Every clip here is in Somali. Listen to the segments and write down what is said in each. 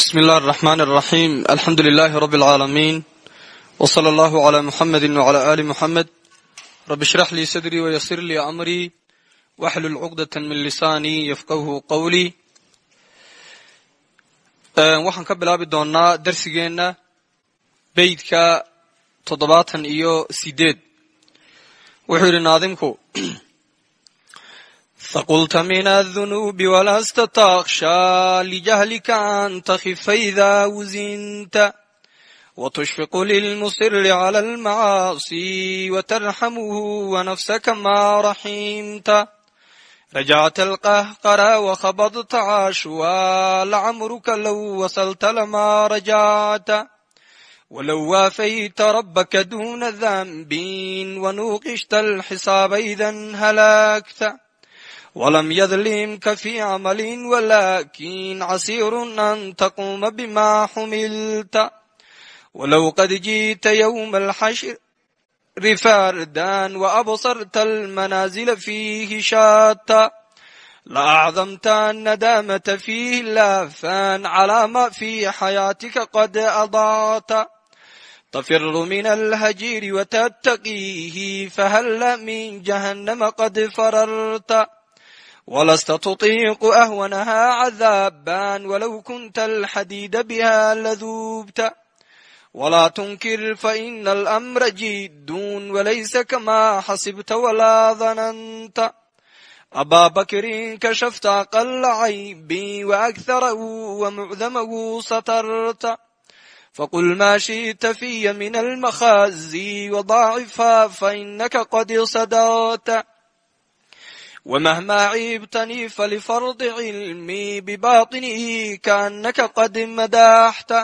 bsm اllah الرحmn الرaxيm alxamdu لlh rb العaalamiin wslى اllah عlى mxamedi وعlى ali mxamed rab اshrax lii sadrii wyasir lii amrii waxlul cugdaة min lisaanii yafqahu qowlii waxaan ka bilaabi doonaa darsigeenna beydka toddobaatan iyo sideed wuxuu yidhi naadimku haqulta min adunuubi walasta takhshaa lijahlika anta khifa idaa wuzinta wtushfiqu lilmusiri cla almacaasi watarxamuhu wanafsaka maa raximta rajacta alqahqara wakhabadta caashuwa lacamruka low wasalta lamaa rajacta walow waafayta rabbaka duna danbin wanuuqishta alxisaaba idan halaagta ولم يظلمك في عمل ولكن عسير أن تقوم بما حملت ولو قد جيت يوم الحشر فردا وأبصرت المنازل فيه شاتا لأعظمت الندامة فيه لافا على ما في حياتك قد أضعت تفر من الهجير وتتقيه فهل من جهنم قد فررت walasta tuطiiqu ahwanahaa cadaaban walow kunta alxadiida biha laduubta walaa tunkir faina alamra jiddun walaysa kamaa xasibta walaa dananta abaa bakrin kashafta qala caybii waakharahu wamucdamahu satarta faqul maa shiئta fiya min almakhaazi wadaacifaa fainaka qad sadarta ومهما عيبتني فلفرض علمي بباطنه كأنك قد مداحت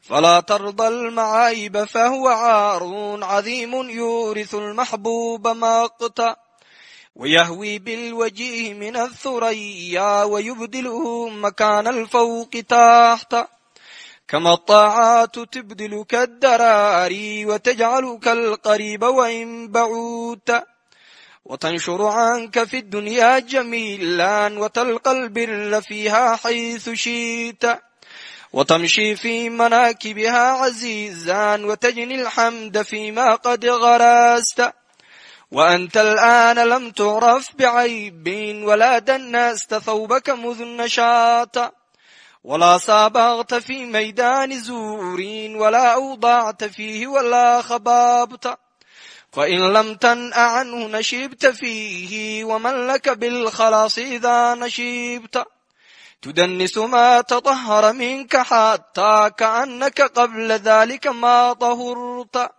فلا ترضى المعايب فهو عار عظيم يورث المحبوب مقتا ويهوي بالوجيه من الثريا ويبدله مكان الفوق تحت كما الطاعات تبدلك الدراري وتجعلك القريب وإن بعوت وتنشر عنك في الدنيا جميلا وتلقى البر فيها حيث شئت وتمشي في مناكبها عزيزا وتجني الحمد فيما قد غرست وأنت الآن لم تعرف بعيب ولا دنست ثوبك مذ نشاط ولا سابغت في ميدان زور ولا أوضعت فيه ولا خبابت فإن لم تنأ عنه نشبت فيه ومن لك بالخلاص إذا نشبت تدنس ما تطهر منك حتى كأنك قبل ذلك ما طهرت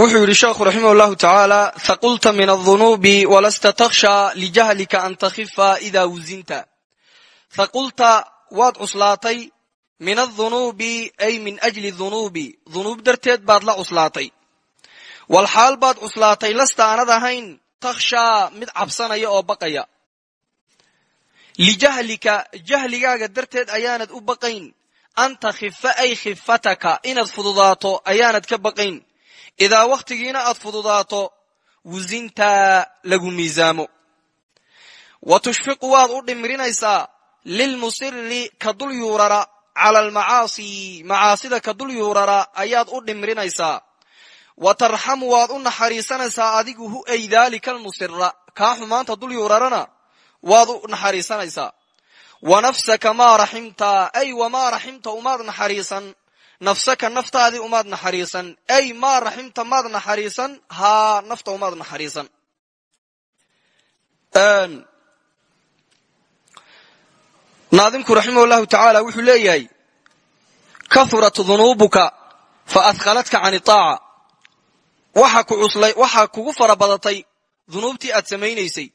wuxuu yidhi sheekhu raximah llahu tacaala haqulta min adunuubi walasta takhsha lijahlika an takhifa idaa wusinta haqulta waad cuslaatay min adunuubi ay min ajli dunuubi dunuub darteed baad la cuslaatay. Walxaal baad cuslaatay lasta aanad ahayn takhshaa mid cabsanaya oo baqaya. Lijahlika jahligaaga darteed ayaanad u baqayn. An takhifa ay khifataka inaad fududaato ayaanad ka baqayn idaa wakhtigiina aad fududaato wusintaa lagu miisaamo wa tushfiqu waad u dhimirinaysaa lilmusiri ka dul yuurara cala almacaasi macaasida ka dul yuurara ayaad u dhimirinaysaa wa tarxamu waad u naxariisanaysaa adigu hu ay daalika almusira kaa xumaanta dul yuurarana waad u naxariisanaysaa wa nafsaka maa raximta ay wamaa raximta umaad naxariisan nafsaka naftaadii umaad naxariisan. Ay maa raximta maad naxariisan? Haa nafta umaad naxariisan. Naadimku raximah llahu tacaala wuxuu leeyahay kahurat dunuubuka fa ahqaladka can itaaca waxaa kugu fara badatay dunuubtii aad samaynaysay.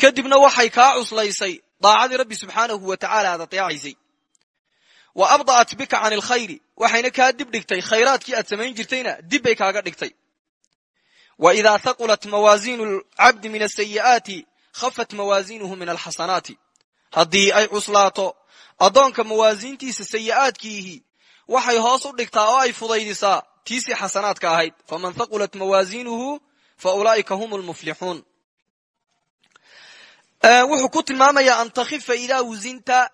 Kadibna waxay kaa cuslaysay daacadii rabbi subxaanahu wa tacaala aad ateecaysay wa abda'at bika can alkhayri waxayna kaa dib dhigtay khayraadkii aad samayn jirtayna dib bay kaaga dhigtay. Wa idaa haqulat mawaasiinu lcabdi min asayi'aati khafat mawaasiinuhu min alxasanaati haddii ay cuslaato addoonka mawaasiintiisa sayi'aadkiihi waxay hoos u dhigtaa oo ay fudaydisaa tiisii xasanaadka ahayd. Faman haqulat mawaasiinuhu fa ulaa'ika hum lmuflixuun wuxuu ku tilmaamayaa an takhifa idaa wusinta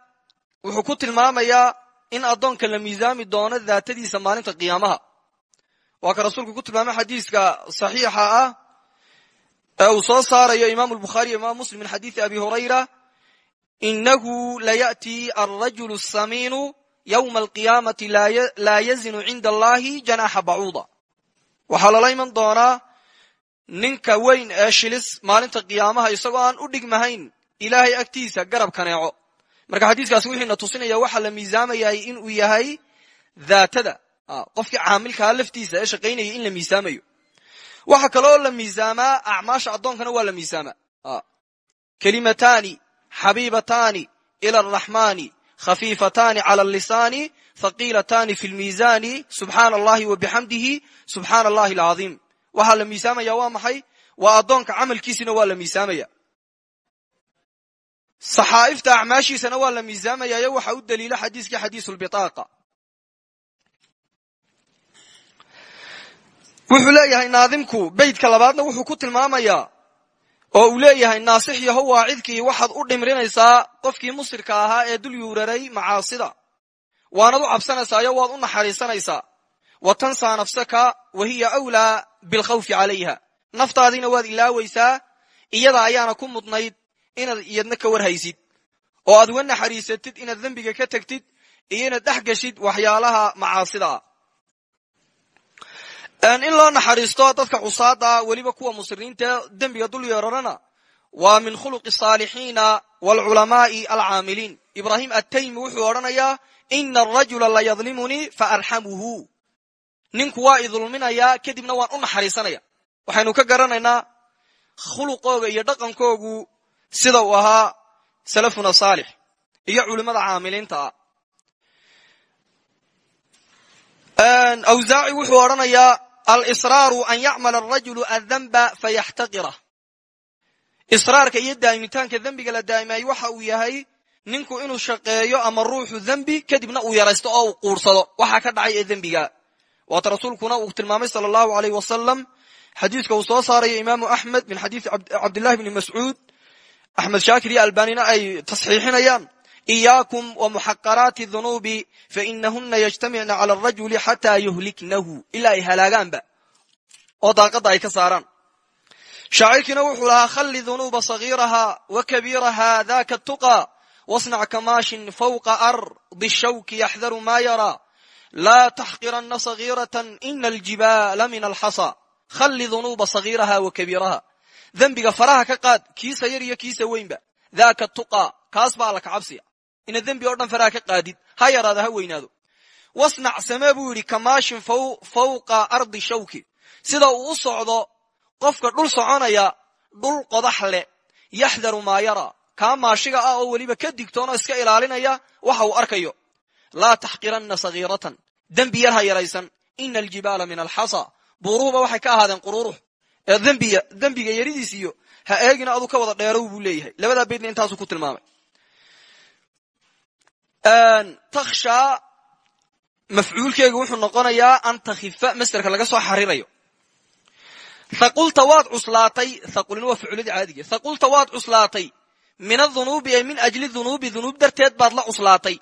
wuxuu ku tilmaamayaa in addoonka la miisaami doono daatadiisa maalinta qiyaamaha waa ka rasuulku ku tilmaamay xadiiska saxiixa ah ee uu soo saarayo imaamu lbukhaari iyo imaam muslim min xadiisi abi hurayra inahu layaأtii alrajulu الsamiinu ywma alqiyaamati laa yazinu cinda allahi janaxa bacuuda waxaa lala iman doonaa ninka weyn ee shilis maalinta qiyaamaha isagoo aan u dhigmahayn ilaahay agtiisa garab kaneeco marka xadiiskaasi wuxuuna tusinaya waxaa la miisaamayay inuu yahay daatada. Qofkii caamilkaa laftiisa ee shaqaynaya in la miisaamayo. Waxa kaloo la miisaamaa acmaasha addoonkana waa la miisaamaa. Kelimataani xabiibataani ila araxmaani khafiifataani cala allisaani thaqiilataani fi lmiisaani subxaana wa bixamdihi subxaana allahi alcadiim waxaa la miisaamaya waa maxay? Waa addoonka camalkiisina waa la miisaamaya saxaa'ifta acmaashiisana waa la miisaamayayo waxa u daliila xadiiskii xadiisu lbitaaqa wuxuu leeyahay naadimku beytka labaadna wuxuu ku tilmaamayaa oo uu leeyahay naasix yaho waacidkii waxaad u dhimrinaysaa qofkii musirka ahaa ee dul yuuraray macaasida. Waanad u cabsanaysaayo waad u naxariisanaysaa. Wa tansaa nafsaka wa hiya awlaa bilkhawfi calayha. Naftaadiina waad ilaawaysaa iyada ayaana ku mudnayd inaad iyadna ka warhaysid oo aad uga naxariisatid inaad dembiga ka tegtid iyo inaad dhex geshid waxyaalaha macaasida ah in loo naxariisto dadka cusaada weliba kuwa musiriinta dembiga dul yeerarana waa min khuluqi saalixiina waalculamaai alcaamiliin. Ibraahim attaymi wuxuu odhanayaa ina arajula layadlimunii faarxamuhu ninku waa idulminayaa kadibna waan u naxariisanaya. Waxaynu ka garanaynaa khuluqooga iyo dhaqankoogu sida uu ahaa salafuna saalix iyo culimmada caamiliinta. Ah awsaaci wuxuu odhanayaa alsraaru an yacmala arajulu adanba fayaxtaqirah israarka iyo daa'imitaanka dembiga la daa'imayo waxa uu yahay ninku inuu shaqeeyo ama ruuxu dembi kadibna uu yaraysto oo uu quursado. Waxaa ka dhacay ee dembiga waata rasuulkuna uu tilmaamay sala allahu aleyh wasalam xadiiska uu soo saarayo imaamu axmed min xadiisi cabdillahi bni mascuud axmed shaakir iyo albanina ay tasxiixinayaan iyaakum wa muxaqaraati dunuubi fainahuna yajtamicna cala arajuli xataa yuhliknahu. Ilaa ay halaagaanba oo daaqadda ay ka saaraan. Shaacirkiina wuxuu lahaa khalli dunuuba sagiiraha wa kabiiraha daka tuqa wasnac kamaashin fawqa ardi shawki yaxdaru ma yara laa taxqiranna sagiiratan ina aljibaala min alxasa khalli dunuuba sagiiraha wa kabiiraha dembiga faraha ka qaad kiisa yar iyo kiisa weynba. Daaka tuqa kaas baa alla ka cabsiya. Inaad dembi oo dhan faraha ka qaadid ha yaraado ha weynaado. Wasnac samee buu yidhi fawqa ardi shawki. Sida uu u socdo qofka dhul soconaya dhul qodax leh yaxdaru maa yara. Kaa ah oo weliba ka digtoonoo iska ilaalinaya waxa uu arkayo. Laa taxqiranna sagiiratan. Dembi yar ha yaraysan. Ina aljibaala min alxasa. Buuruhuba waxay ka ahaadeen qururux dembiga dembiga yaridiis iyo ha eegina adu ka wada dheerow buu leeyahay. Labadaa beydna intaasuu ku tilmaamay. Takhshaa mafcuulkeegu wuxuu noqonayaa an takhifa masderka laga soo xarirayo. Thaqulta waad cuslaatay thaqulina waa ficilladii caadiga. Thaqulta waad cuslaatay min adunuubi ee min ajli dunuubi dunuub darteed baad la cuslaatay.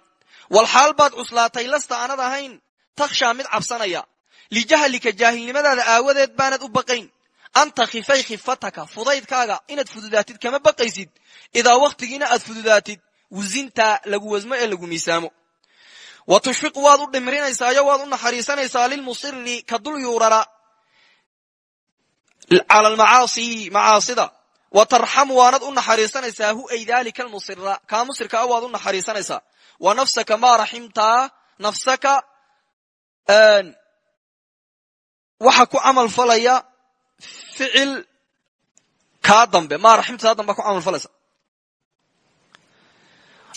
Walxaal baad cuslaatay lasta aanad ahayn takhshaa mid cabsanaya. Lijahlika jaahilnimadaada aawadeed baanad u baqayn an takhifay khifataka fudaydkaaga inaad fududaatid kama baqaysid idaa wakhtigiina aad fududaatid wusinta lagu wasmo ee lagu miisaamo wa tushfiqu waad u dhimrinaysaayo waad u naxariisanaysaa lilmusiri ka dul yuurara cala almacaasi macaasida wa tarxamu waanad u naxariisanaysaa hu ay daalika almusira kaa musirka a waad u naxariisanaysaa wa nafsaka maa raximtaa nafsaka waxa ku camal falaya ficil kaa dambe maa raximtaa dambe ku camal falaysa.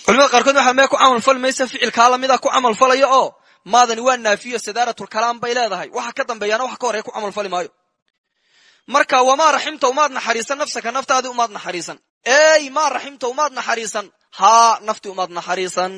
Culimada qaarkood waxa mee ku camal fali ficil kaa lamida ku camal falaya oo maadani waa naafiyo sadaaratlkalaam bay leedahay. Waxa ka dambeeyana wax ka horey ku camal fali maayo. Marka wamaa raximta umaad naxariisan nafsaka naftaadii umaad naxariisan. Ey maa raximta umaad naxariisan. Haa nafti umaad naxariisan.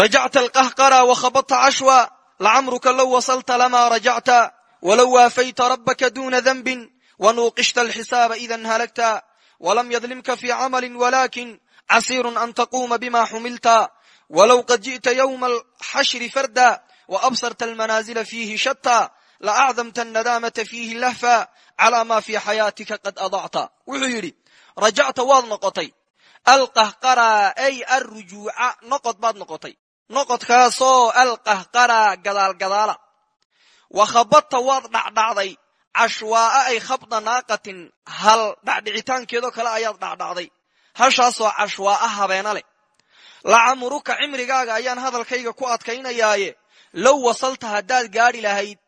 Rajacta alqahqara wakhabadta cashwa lacamruka low wasalta lama rajacta walow waafayta rabaka duna danbin wanuuqishta alxisaaba idan halagta walam yadlimka fi camali walakin casiiru an taquuma bima xumilta walow qad ji'ta ywma alxashri farda waabsarta almanaazila fiihi shatta laacdamta anadaamata fiihi lahfa calaa ma fii xayaatika qad adacta wuxuu yidhi rajacta waad noqotay alqahqara ay alrujuuca noqod baad noqotay noqodkaasoo alqahqara gadaalgadaala. Wakhabadta waad dhacdhacday cashwaa'a ay khabda naaqatin hal dhacdhicitaankeedoo kale ayaad dhacdhacday. Hashaasoo cashwaa'a habeena leh. Lacamuruka cimrigaaga ayaan hadalkayga ku adkaynayaaye low wasalta haddaad gaadhi lahayd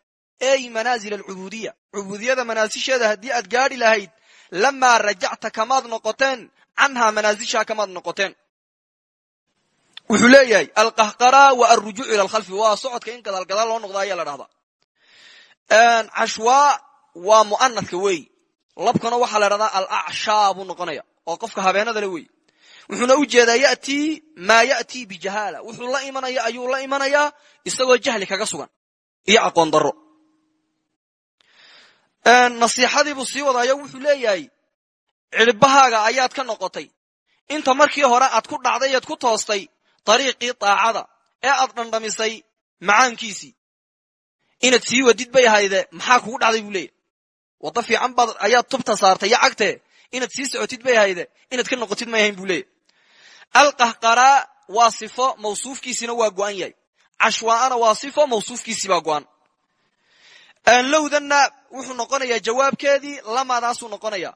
ey manaazil alcubuudiya cubuudiyada manaasisheeda haddii aad gaadhi lahayd lamaa rajacta kamaad noqoteen canhaa manaasishaa kamaad noqoteen wuxuu leeyahay alqahqara wa alrujuuc ila alkhalfi waa socodka in gadaalgadaal loo noqda ayaa la dhahdaa. Cashwaa waa mu'anadka weey. Labkana waxaa la dhahdaa alacshaa buu noqonaya oo qofka habeenada le wey wuxuuna u jeedaa yatii maa yatii bijahaala wuxuu la imanaya ayuu la imanayaa isagoo jahli kaga sugan iyo aqoon daro nasiixadiibuu sii wadaayo wuxuu leeyahay cidhibahaaga ayaad ka noqotay. Inta markii hore aad ku dhacday ead ku toostay dariiqii daacada ee aad dhandhamisay macaankiisii inaad sii wadid bay ahayde maxaa kugu dhacday buu leeyahy waddo fiican baad ayaad tubta saartay cagtee? Inaad sii socotid bay ahayde inaad ka noqotid may ahayn buu leeyahy alqahqaraa waa sifo mawsuufkiisina waa go'an yahay. Cashwaa'ana waa sifo mawsuufkiisii baa go'an. Lowdanna wuxuu noqonayaa jawaabkeedii lamaadaasuu noqonaya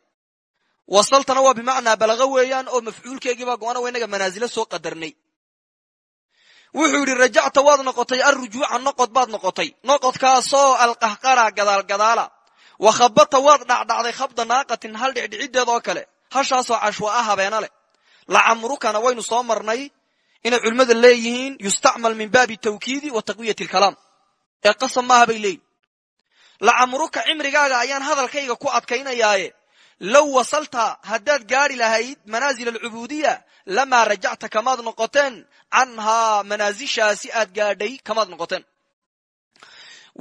wasaltana waa bimacnaa balaga weeyaan oo mafcuulkeegiibaa go-ana wa inaga manaasilo soo qadarnay wuxuu yidhi rajacta waad noqotay alrujuuca noqod baad noqotay. Noqodkaasoo alqahqara gadaalgadaala wakhabata waad dhacdhacday khabda naaqatin hal dhicdhicideed oo kale. Hashaasoo cashwaa habeena leh. Lacamrukana waynu soo marnay inay culimmada leeyihiin yustacmal min baabi tawkiidi wa taqwiyati alkalaam. Ee qasab maaha bay leeyihiin lacamruka cimrigaaga ayaan hadalkayga ku adkaynayaaye low wasalta haddaad gaadhi lahayd manaazil alcubuudiya lamaa rajacta kamaad noqoteen canhaa manaasishaasi aad gaadhay kamaad noqoteen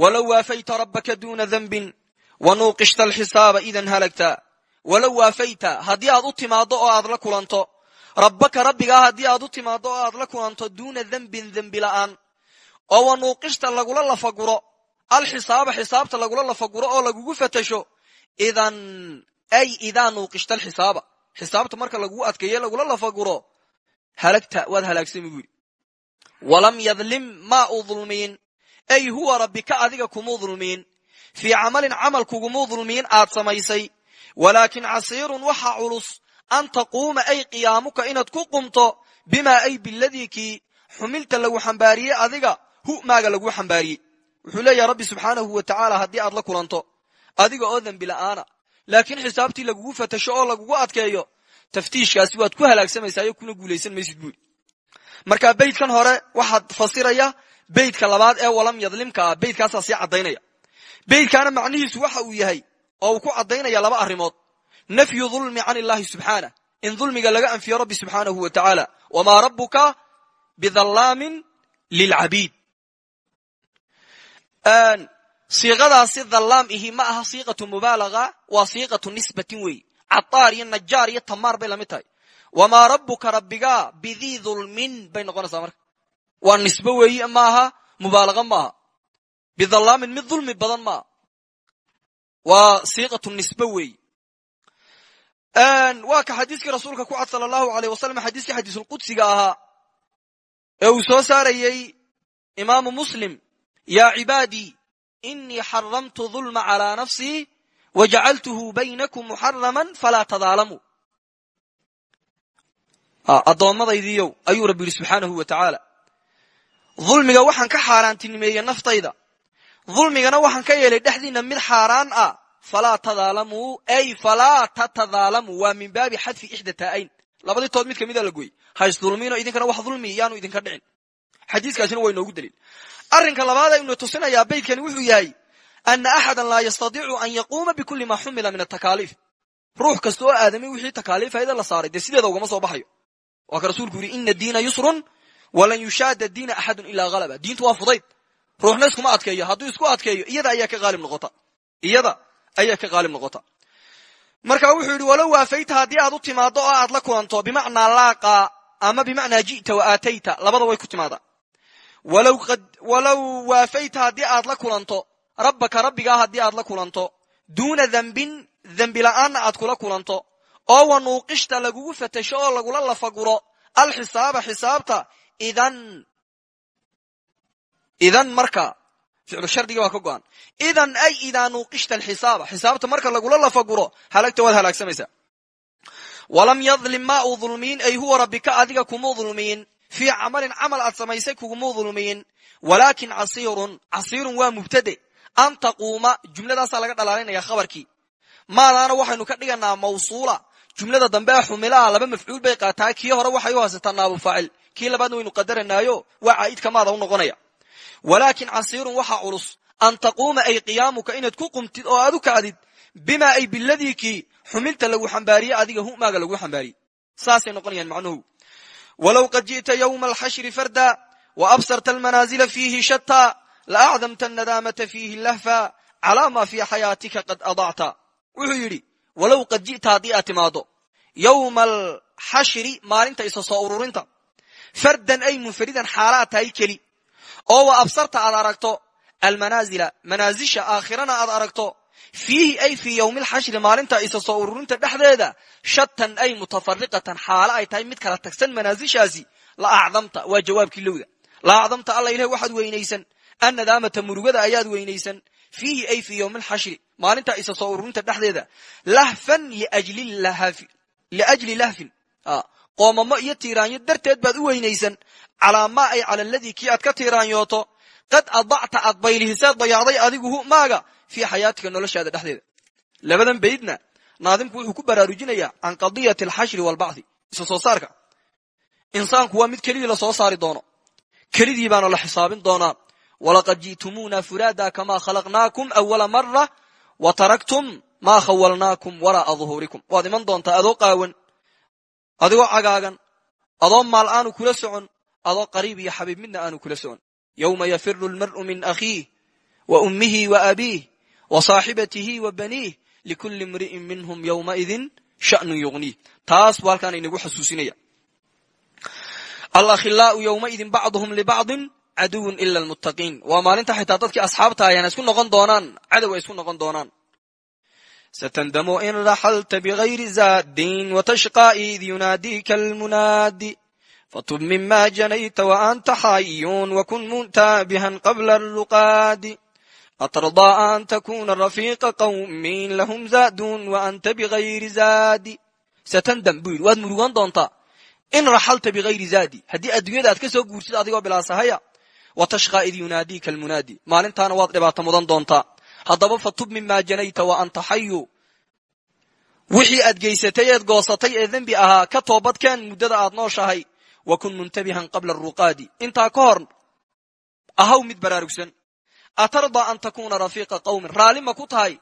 walow waafayta rabbaka duuna danbin wanuuqishta alxisaaba idan halagta walow waafayta haddii aad u timaaddo oo aad la kulanto rabbaka rabbigaa haddii aad u timaaddo oo aad la kulanto duuna dembin dembi la'aan oo wanuuqishta lagula lafaguro alxisaaba xisaabta lagula lafaguro ay idaa nuuqishta alxisaaba xisaabta marka laguu adkeeye lagula lafaguro halagta waad halaagsami bu yidhi walam yadlim maa u dulmiin ay huwa rabbika adiga kumuu dulmiin fii camalin camal kugumuu dulmiin aad samaysay walaakin casiirun waxa culus an taquuma ay qiyaamuka inaad ku qumto bimaa ay biladii kii xumilta lagu xambaariyey adiga hu maaga laguu xambaariyey wuxuu leeyahay rabbi subxaanahu wa tacaala haddii aad la kulanto adiga oo dembi la'aana laakiin xisaabtii lagugu fatasho oo lagugu adkeeyo taftiishkaasi waad ku halaagsamaysayo kuna guulaysan maysid buuri marka beydkan hore waxaad fasiraya beydka labaad ee walam yadlimka ah sii caddaynaya. Beydkaana macnihiisu waxa uu yahay oo uu ku caddaynaya laba arrimood. Nafyu dulmi can illaahi subxaanah in dulmiga laga anfiyo rabbi subxaanahu wa wamaa rabbuka bidallaamin lilcabiid siiqadaasi dhallaam ihi ma aha siiqatu mubaalaga waa siiqatu nisbatin weey. Cadaar iyo najaar iyo tamaar bay la mid tahay. Wamaa rabbuka rabbigaa bidii dulmin bay noqonaysaa marka. Waa nisbe weeye maaha mubaalaga maaha bidhallaamin mid dulmi badan maaha waa siiqatu nisbe weeye waa ka xadiiskii rasuulka ku cad sala allahu aleyh wasalam xadiiskii xadiisulqudsiga ahaa ee uu soo saarayey imaamu muslim yaa cibaadii inii xaramtu dulma calaa nafsii wajacaltuhu baynakum muxaraman falaa tadaalamuu addoommadaydiiyow ayuu rabbi yidhi subxaanahu wa tacaala dulmiga waxaan ka xaaraantinimeeyey naftayda. Dulmigana waxaan ka yeelay dhexdiinna mid xaaraan ah. Falaa tadaalamuu ay falaa tatadaalamuu waa min baabi xadfi ixda taa'ayn labadii tood mid kamida la gooyey. Haysdulmiino idinkana wax dulmi yaanu idinka dhicin. Xadiiskaasina waa inoogu daliil arrinka labaad aynu tusinayaa beydkani wuxuu yahay ana axada laa yastadiicu an yaquuma bikuli ma xumila min atakaaliif ruux kasta oo aadami wixii takaaliifayda la saaray dee sideeda ugama soo baxayo. Waa ka rasuulku yidhi ina diina yusrun walan yushaada diina axadun ilaa halaba diintu waa fudayd. Ruuxna iskuma adkeeyo hadduu isku adkeeyo iyada ayaa ka qaalib noqota. Iyada ayaa ka qaalib noqota. Marka wuxuu yidhi walow waafayta haddii aad u timaado oo aad la kulanto bimacnaa laaqa ama bimacnaa ji'ta wa aatayta labada way ku timaadaa walow waafayta haddii aad la kulanto rabbaka rabbigaa haddii aad la kulanto duuna dembin dembi la'aanna aad kula kulanto oo wa nuuqishta lagugu fatasho oo lagula lafaguro alxisaaba xisaabta idan idan marka ficlu shardiga waa ka go'an. Idan ay idaa nuuqishta alxisaaba xisaabta marka lagula lafaguro halagta waad halaagsamaysaa walam yadlim ma uu ay huwa rabbika adiga kumuu dulmiyin fii camalin camal aad samaysay kugumuu dulmiyin walaakin casiirun casiirun waa mubtade an taquuma jumladaasaa laga dhalaalinaya khabarkii maadaana waxaynu ka dhiganaa mawsuula jumlada dambe a xumilaha laba mafcuul bay qaataa kii hore waxay u haysataa naabu faacil kii labaadna waynu qadaranaayo waa caa'idka maada u noqonaya walaakin casiirun waxaa culus an taquuma ay qiyaamuka inaad ku qumtid oo aad u kacdid bimaa ay biladii xumilta lagu xambaariye adiga humaaga lagu xambaariye saasay noqonayaan macnuhu walow qad ji'ta ywma alxashri farda waabsarta almanaazila fiihi shataa laacdamta anadaamata fiihi lahfa calaa ma fii xayaatika qad adacta wuxuu yidhi walow qad ji'ta haddii aad timaado yowma alxashri maalinta isa soo ururinta fardan ay munfaridan xaalaad tahay keli oo wa absarta aad aragto almanaazila manaazisha aakhirana aad aragto fiihi ay fii yowmi alxashri maalinta isa soo ururinta dhexdeeda shatan ay mutafariqatan xaalo ay tahay mid kala tagsan manaasishaasi la acdamta waa jawaabkii lowda la acdamta alla ilahi waxaad weynaysan annadaamata murugada ayaad weynaysan fiihi ay fii yowmi alxashri maalinta isa soo ururinta dhexdeeda lahfan liajli lahfin qoomamo iyo tiiraanyo darteed baad u weynaysan calaa maa ay cala aladii kii aad ka tiiraanyooto qad adacta aad baylihiseed dayacday adigu maaga fii xayaatika noloshaada dhexdeeda labadan baydna naadimku wuxuu ku baraarujinayaa can qadiyati alxashri waalbacthi isa soo saarka insaanku waa mid kelidii la soo saari doono kelidii baana la xisaabin doonaa walaqad ji'tumuuna furaada kamaa khalaqnaakum awala mara wa taraktum maa khawalnaakum waraa'a duhuurikum waad iman doontaa adoo qaawan adigoo cagaagan adoo maal aanu kula socon adoo qariib iyo xabiib midna aanu kula socon yowma yafiru lmar'u min akhiih wa ummihi wa abiih wa saaxibatihi wa baniih likulli imri'in minhum yowmaidin sha'nun yugniih taas buu halkaan inagu xasuusinaya. Alakhilaau yowmaidin bacduhum libacdin caduwun ila almuttaqiin. Waa maalinta xitaa dadkii asxaabta ayana isku noqon doonaan cadow ay isku noqon doonaan. Satandamu in raxalta bigayri zaadin watashqaa id yunaadiika almunaadi. Fatub mima janayta waanta xayun wakun muntaabihan qabla alluqaadi atardaa an takuna rafiiqa qawmin lahum zaadun waanta bigayri zaadi satandam buu yidhi waad murugan doontaa in raxalta bigayri zaadi haddii adduunyada aad ka soo guursid adigoo bilaasahaya watashqaa id yunaadiika almunaadi maalintaana waad dhibaato mudan doontaa haddaba fatub mima janayta wa anta xayu wixii aad geysatay eed goosatay ee dembi ahaa ka toobadkeen muddada aad nooshahay wa kun muntabihan qabla aruqaadi intaa ka hor ahaw mid baraarugsan atardaa an takuuna rafiiqa qawmin raalli ma ku tahay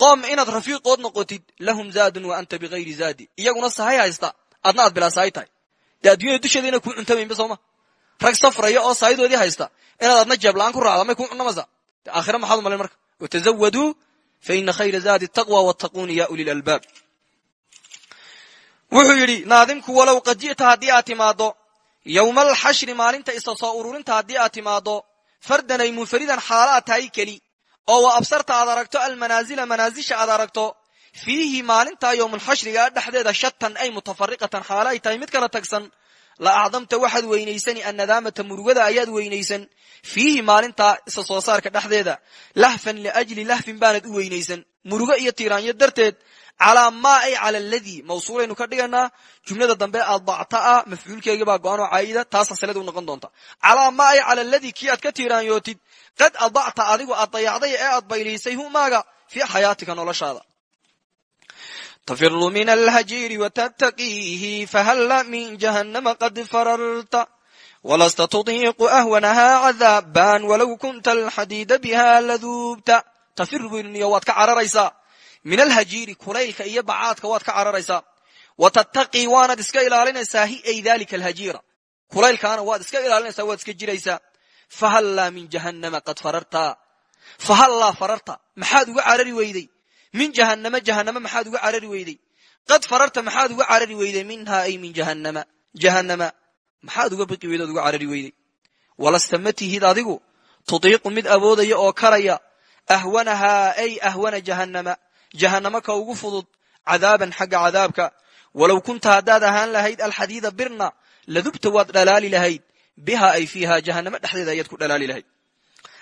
qoom inaad rafiiqood noqotid lahum zaadun wa anta bigayri zaadi iyaguna sahay haysta adna aad bilaa sahay tahay dee adduunyada dusheeda inay kuu cuntamaynba sooma rag safraya oo saahidoodii haysta inaad adna jeebla-aan ku raacda may kuu cunamaysaa aakhira maxaad u malayn marka watazawaduu fa ina khayra zaadi taqwa wattaquuni ya uli lalbaab wuxuu yidhi naadimku walow qad ji'ta haddii aad timaaddo yowma alxashri maalinta isa soo ururinta haddii aad timaaddo fardan ay munfaridan xaala aad tahay keli oo wa absarta aad aragto almanaazila manaasisha aad aragto fiihi maalintaa yowmulxashrigaa dhexdeeda shatan ay mutafariqatan xaalo ay tahay mid kala tagsan. La acdamta waxaad weynaysani annadaamata murugada ayaad weynaysan fiihi maalintaa isa soo saarka dhexdeeda. Lahfan liajli lahfin baanad u weynaysan. Murugo iyo tiiraanyo darteed calaa maa ay cala aladii mawsuulaynu ka dhiganaa jumlada dambe adacta ah mafcuulkeegii baa go'aan oo caayida taasa salada u noqon doonta calaa maa ay cala aladii kii aad ka tiiraanyootid qad adacta adigu aad dayacday ee aad bayliisay humaaga fii xayaatika noloshaada tafiru min alhajiiri watattaqiihi fahalla min jahannama qad fararta walasta tudiiqu ahwanahaa cadaaban walow kunta alxadiida biha laduubta tafiru buyniyo waad ka cararaysaa min alhajiiri kulaylka iyo bacaadka waad ka cararaysaa wa tattaqii waanad iska ilaalinaysaa hi ay dalika alhajiira kulaylkaana waad iska ilaalinaysaa waad iska jiraysaa. Fahallaa min jahannama qad fararta. Fahallaa fararta maxaad uga carari weyday. Min jahannama jahannama maxaad uga carari weyday. Qad fararta maxaad uga carari weyday. Minhaa ay min jahannama. Jahannama maxaad uga baqi weydood uga carari weyday. Walasta ma adigu tutiiqu mid awoodaya oo karaya. Ahwanahaa ay ahwana jahannama jahannama ka ugu fudud cadaaban xagga cadaabka. Walow kunta haddaad ahaan lahayd alxadiida birna ladubta waad dhalaali lahayd. Biha ay fiiha jahannama dhexdeeda ayaad ku dhalaali lahayd.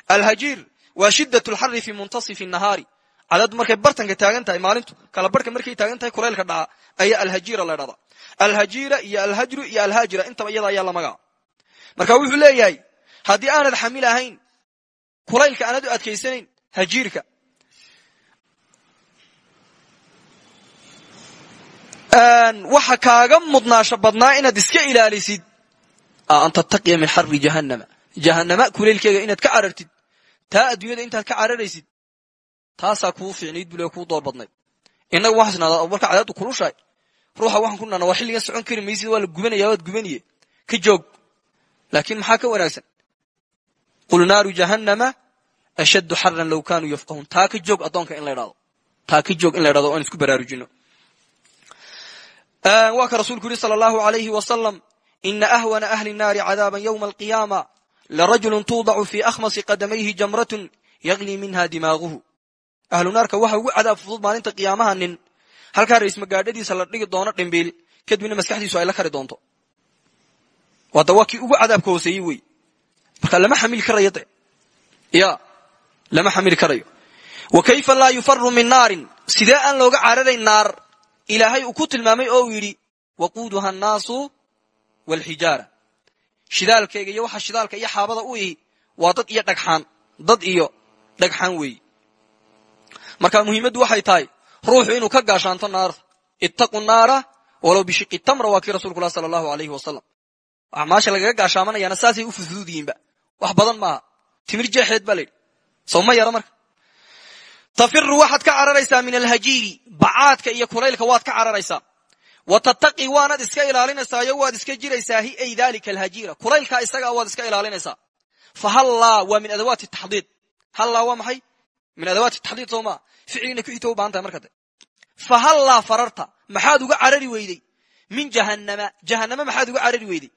Alhajiir waa shidat lxari fi muntasifi nahaari. Cadad markay bartanka taagan tahay maalintu kala barhka markay taagan tahay kulaylka dhaca ayaa alhajiira la dhahdaa. Alhajiira iyo alhajru iyo alhaajira intaba iyada ayaa la magaca marka wuxuu leeyahay haddii aanad xamil ahayn kulaylka aanad u adkaysanayn hajiirka waxa kaaga mudnaasho badnaa inaad iska ilaalisid. An tattaqiya min xari jahannama. Jahannama kulaylkeega inaad ka carartid taa adduunyada intaad ka cararaysid taasaa kuu fiicnayd bule kuu door badnayd. Innaga waxaa isnaadaa marka cadaaddu kulushahay ruuxa waxaan ku nana waa xilligan socon kari maysid waa la gubanaya waad gubaniye. Ka joog. Laakiin maxaa ka wanaagsan? Qul naaru jahannama ashaddu xaran low kaanuu yafqahuun. Taa ka joog addoonka in la idhahdo taa ka joog in la idhahdo o isku baraarujino waa ka rasuulku yuri sala allahu alayhi wasalam ina ahwana ahli nnaari cadaaban yowma alqiyaama larajulun tuudacu fii akhmasi qadamayhi jamratun yaglii minha dimaaguhu. Ahlu naarka waxa ugu cadaab fudud maalinta qiyaamaha nin halkaa rays magaadhadiisa la dhigi doono dhimbiil kadibna maskaxdiisu ay la kari doonto. Wada waa kii ugu cadaabka hooseeyey wey. Marka lama xamili karayo de. Ya lama xamili karayo. Wa kayfa laa yufaru min naarin? Sidee aan looga cararayn naar ilaahay uu ku tilmaamay oo yidhi waquuduha annaasu waalxijaara shidaalkayga iyo waxa shidaalka iyo xaabada u ihi waa dad iyo dhagxaan dad iyo dhagxaan weeyi. Marka muhiimaddu waxay tahay ruuxu inuu ka gaashaanto naarta ittaqu naara walow bishiqi tamra waa kii rasulku lah sala allahu alayhi wasalam maasha lagaga gaashaamanayaana saasay u yihiinba wax badan maaha timir jeexeed baa layidhi soo ma yara marka tafiru waxaad ka cararaysaa min alhajiiri bacaadka iyo kulaylka waad ka cararaysaa wa tattaqi waanad iska ilaalinaysaa waad iska jiraysaa hi ay dalika alhajiira kulaylkaa isagaa waad iska ilaalinaysaa fa waa min adawaati taxdiid hallaa waa maxay min adawaati taxdiid soo maa ficilina ku xigta u baahan tahay marka de fa hallaa fararta maxaad uga carari weyday min jahannama jahannama maxaad uga carari weyday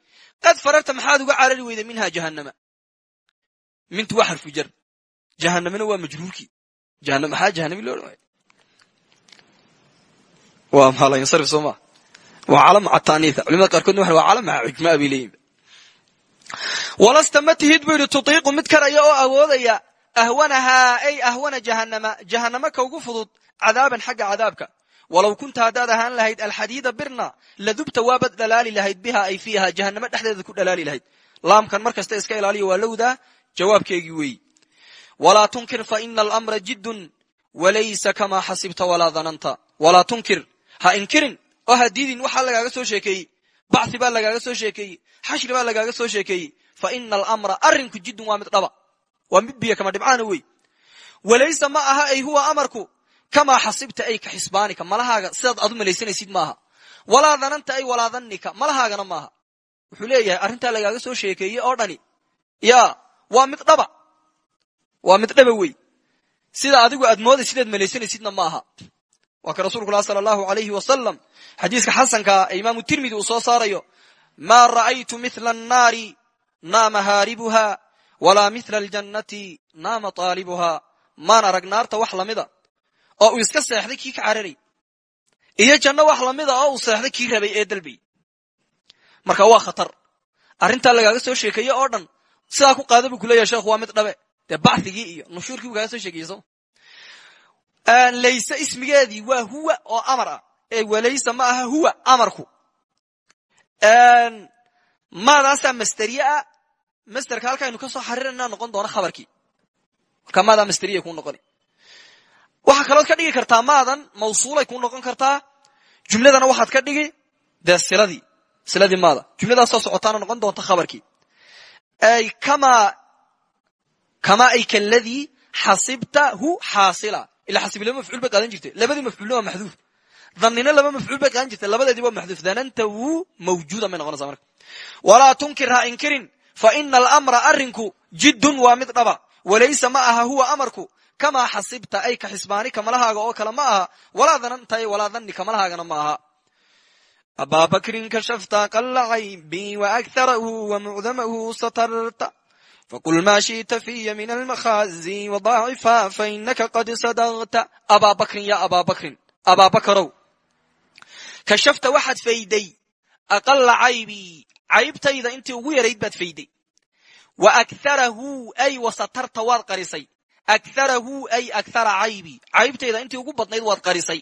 qad fararta maxaad uga carari weyday minha jahannama mintu waa xarfu jar jahannamana waa majruurkii maxaa jahanami loo dhan waa maalansarif soo maa waa cala maca culimada qaarkoodna waa cala maca xujmaa bay walasta ma tihid bu yidhi tutiiqu mid karaya oo awoodaya ahwanahaa ay ahwana jahannama jahannama ka ugu fudud cadaaban xagga cadaabka. Walow kunta haddaad ahaan lahayd alxadiida birna ladubta waabad dhalaali lahayd biha ay fiiha jahannama dhexdeeda ku dhalaali lahayd. Laamkan mar kasta iska ilaaliya waa lowdaa? Jawaabkeegii weeyi walaa tunkir faina alamra jiddun walaysa kamaa xasibta walaa dananta walaa tunkir ha inkirin. Oo ha diidin waxaa lagaaga soo sheekeeyey. Bacthi baa lagaaga soo sheekeeyey. Xashri baa lagaaga soo sheekeeyey. Fa ina alamra arrinku jiddun waa mid dhaba. Waa mid biyo kama dhibcaana wey. Walaysa ma aha ay huwa amarku. Kamaa xasibta ay ka xisbaanika malahaaga sidaad aad u malaysanaysid maaha. Walaa dananta ay walaa dannika malahaagana maaha. Wuxuu leeyahay arrintaa lagaaga soo sheekeeyey oo dhani. Ya waa mid dhaba waa mid dhaba wey. Sida adigu aad mooday sidaad malaysanaysidna ma aha waa ka rasulku lah sala allahu alayhi wasalam xadiiska xasankaa ee imaamu tirmidi uu soo saarayo maa ra'aytu mila annaari naama haaribuha walaa mila aljannati naama taalibuha. Maan arag naarta wax lamida oo uu iska seexday kii ka cararay. Iyo janno wax lamida oo uu seexday kii rabay ee dalbay. Marka waa khatar. Arrintaa lagaaga soo sheekeeye oo dhan sidaa ku qaada buu kuleeyahay sheekhu waa mid dhabe dee bacigii iyo nushuurkii buu kaaga soo sheekeye soo layse ismigeedii waa huwa oo amar ah. Ee walaysa ma aha huwa amarku. Maadaasaa masteriye ah. Masterka halkaaynu ka soo xariirana noqon doona khabarkii. Marka maadaa masteriya kuu noqoni. Waxaa kalood ka dhigi kartaa maadan mawsuulay kuu noqon kartaa. Jumladana waxaad ka dhigi. Dee siladii siladii maada. Jumladaas soo socotaana noqon doonta khabarkii. Ay kamaa ay kaladii xasibtahu xaasila ila xasibi laba mafcuul bay qaadan jirtay labadii mafcuulna waa maxduuf dhanina laba mafcuul bay qaadan jirtay labadeedii waa maxduuf danantahu mawjuudan bay noqonaysaa marka walaa tunkir ha inkirin fa ina alamra arrinku jiddun waa mid dhaba walaysa ma aha huwa amarku kamaa xasibta ay ka xisbaani kamalahaaga oo kale ma aha walaa dananta walaa dhanni kamalahaagana ma aha abaa bakrin kashafta qalla caybi waakharahu wamucdamahu satarta faqul maa shi'ta fiya min almakhaazi wadaacifa fainaka qad sadaqta abaa bakrin ya abaa bakrin abaa bakarow kashafta waxaad fayday aqalla caybi caybtayda intii ugu yarayd baad fayday wa akharahu ay wasatarta waad qarisay akharahu ay akhara caybi caybtayda intii ugu badnayd waad qarisay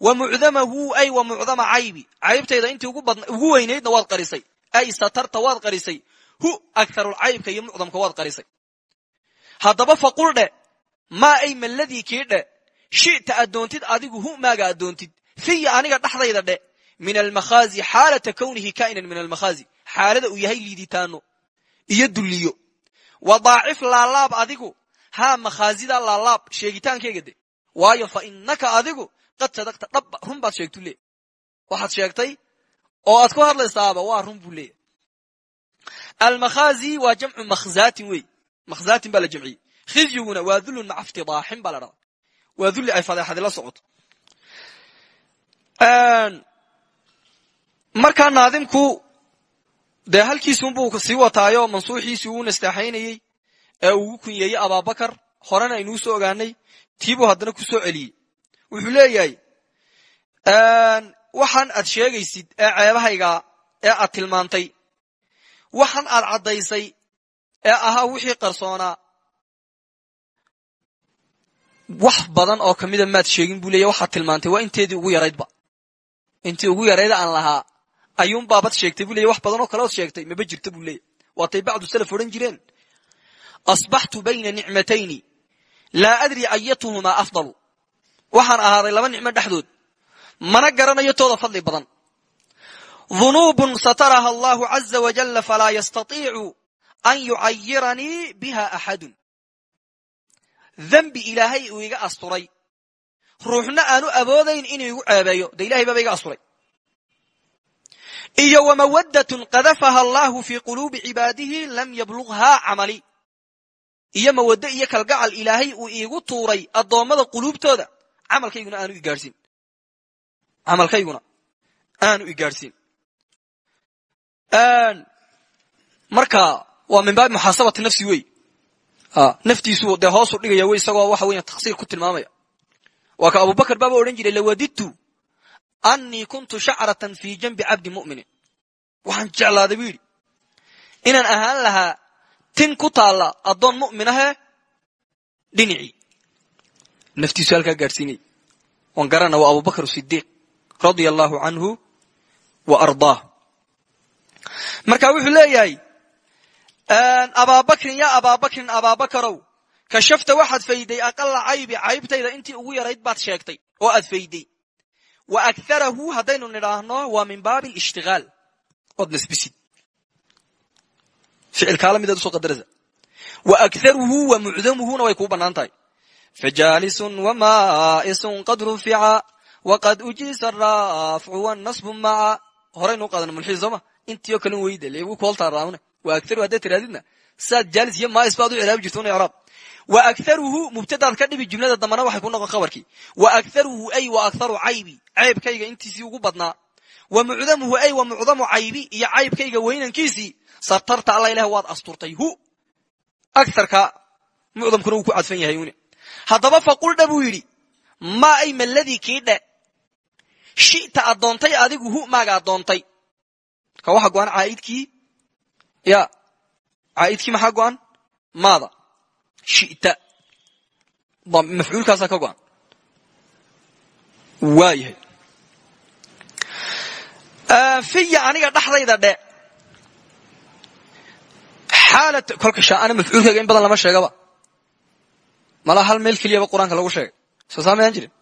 wa mucdamahu ay wa mucdama caybi caybtayda intii ugu weynaydna waad qarisay ay satarta waad qarisay hu akharul caybka iyo mucdamka waad qarisay. Haddaba faqul maa ay maladii kii dhe? Shi'ta addoontid adigu hu maaga addoontid fiya aniga dhexdayda dhe? Min almakhaazi xaalata kownihi kaa'inan min almakhaazi xaalada uu yahay liiditaano iyo dulliyo. Wa daacif laalaab adigu. Haa makhaazida laalaab sheegitaankeyga de waayo fa inaka adigu qad sadaqta dhaba run baad sheegtu le waxaad sheegtay? Oo aad ku hadlaysaaba waa run buu leeyahy almakhaazi waa jamcu makhzaatin wey. Makhzaatin baa la jamciyey khizyiguna waa dullun maca iftidaaxin baa la dhahda waa dulli ay fadeexadi la socoto markaa naadimku dee halkiisunbuu sii wataayo mansuuxiisii uu nastaxaynayey ee ugu kunyeeyey abaabakar horena aynuu soo ogaanay tiibuu haddana ku soo celiyey. Wuxuu leeyahay waxaan aad sheegaysid ee ceebahayga ee aad tilmaantay waxaan aad caddaysay ee ahaa wixii qarsoonaa wax badan oo kamida maad sheegin buu leeyahy waxaad tilmaantay waa inteedii ugu yaraydba intii ugu yarayda aan lahaa ayuun baabad sheegtay buu leeyahy wax badan oo kale ood sheegtay maba jirta buu leeyahy waatay bacdu salaf odhan jireen asbaxtu bayna nicmatayni laa adri ayatuhumaa afdalu. Waxaan ahaaday laba nicmo dhexdood mana garanayo tooda fadli badan dunuubun sataraha allahu caza wajalla falaa yastatiicu an yucayiranii biha axadun dembi ilaahay uu iga asturay ruuxna aanu awoodayn inuu igu ceebeeyo de ilahay baaba iga asturay iyo wamawaddatun qadafaha allahu fii quluubi cibaadihi lam yablughaa camali iyo mawaddo iyo kalgacal ilaahay uu iigu tuuray addoommada quluubtooda camalkayguna aanu igaadhsiin marka waa min baabi muxaasabati nafsi wey naftiisu dee hoosu dhigaya wey isagoo waxa weya taksiir ku tilmaamaya. Waa ka abubakar baaba odhan jiray lawadidtu annii kuntu shacratan fii janbi cabdi mu'minin. Waxaan jeclaaday buu inaan ahaan lahaa tin ku taalla addoon mu'minahe dhinacii naftiisu halkaa gaadhsiinay. Waan garana waa abubakar sidiiq radia wa ardaah marka wuxuu leeyahay abaabakrin ya abaabakrin abaabakarow kashafta waxaad fayday aqala caybi caybtayda intii ugu yarayd baad sheegtay oo aad fayday. Wa akharahu haddaynu nidhaahno waa min baabi alishtigaal ood nasbisid ficilkaala midaad u soo qadaraysa. Wa akharuhu wa mucdamuhuna way kuu bannaan tahay. Fajaalisun wamaa'isun qad rufica waqad ujiisa raafcu wanasbu maca horaynu qaadana mulxii sooma intii oo kalen weyda leegu kooltaaraamna wa akharu haddaad tiraadidna saad jaalis iyo maa'is baad u ciraabi jirta una icraab wa akharuhu mubtadaad ka dhibi jumlada dambana waxay ku noqon khabarkii. Wa akharuhu ay wa akharu caybi. Caybkayga intiisii ugu badnaa. Wa mucdamuhu ay wa mucdamu caybi iyo caybkayga weynankiisii sartarta alla ilaah waad asturtay. Hu! Agarka mucdamkuna wuu ku cadfan yahay une haddaba faquldha buu yidhi maa ay maladii kii dhe? Shita addoontay adigu hu maaga addoontay ka waxa go-an caaidkii ya caaidkii maxaa go-an maada. Shita. Mafcuulkaasaa ka go-an waayahay fiya aniga dhexdayda dhe. Xaalat kolka shaana mafcuulkayga in badan lama sheegaba malaa hal meel keliyaba qur'aanka lagu sheegay. Soo jirin.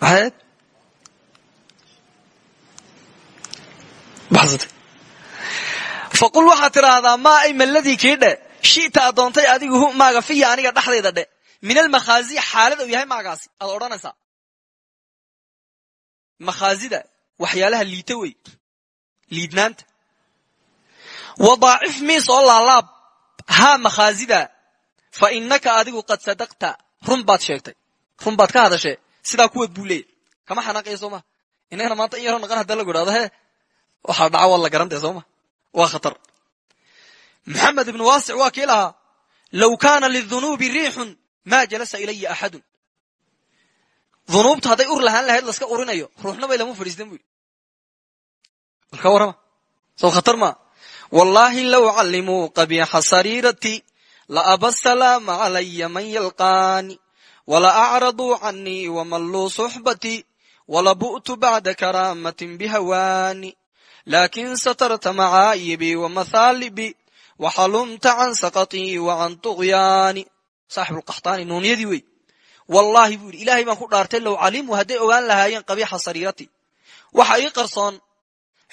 Maxayd faqul waxaad tidhaahdaa maa ay maladii kii dhe shita addoontay adigu maaga fiya aniga dhexdayda dhe min almakhaazi xaalada uu yahay magaasi aad odhanaysaa. Makhaazida waxyaalaha liita wey liidnaanta. Wadaacif miis oo laalaab. Haa makhaazida fa inaka adigu qad sadaqta. Run baad sheegtay. Run baad ka hadashee sidaa kuwad buu leeyahy kama xanaaqaya soo ma. Inagana maanta in yaroo naqan hadda lagu idhahdo he waxaa dhaca waad la garantay soo ma? Waa khatar. Maxamed ibnu waasic waa kii lahaa low kaana lidunuubi riixun jalasa ilaya axadun dunuubta hadday ur lahaan lahayd laska urinayo ruuxna bay lama fadhiistan bu yidhi. Balka warrama sow khatar maa wallaahi low callimuu qabiixa sariirati la aba salaama calaya man yalqaani wala acraduu canii wamalluu suxbatii wala bu'tu bacda karaamatin bihawaani laakin satarta macaayibii wamathaalibii waxalumta can saqatii wa can tuqyaani saaxibulqaxtaani nuuniyadii wey wallaahi buu yidhi ilaahay baan ku dhaartay low calimuu hadday ogaan lahaayeen qabiixa sariirati waxa ii qarsoon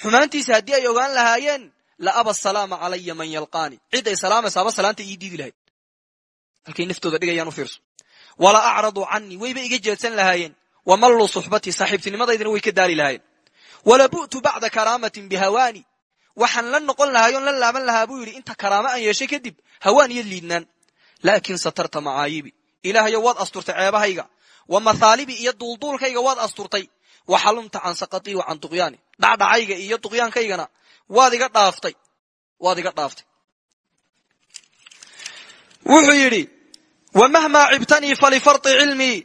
xumaantiisa haddii ay ogaan lahaayeen la aba salaama calaya man yalqaani cid ay salaamaysaaba salaanta ii diidi lahayd halkay naftooda dhigayaan u fiirso wala acraduu canii wayba iga jeedsan lahaayeen wamalluu suxbatii saaxiibtinimadaydina way ka daali lahaayeen wala bu'tu bacda karaamatin bihawaani waxaan la noqon lahaay oon la laaban lahaa buu yidhi inta karaamo aan yeeshay kadib hawaan iyo liidnaan. Laakin satarta macaayibi. Ilaahayo waad asturtay ceebahayga. Wa mathaalibi iyo duulduulkayga waad asturtay. Wa xalumta can saqatii wa can duqyaani. Dhacdhacayga iyo duqyaankaygana waad iga dhaaftay. Waad iga dhaaftay. Wuxuu yidhi wmahma cibtanii falifarطi cilmii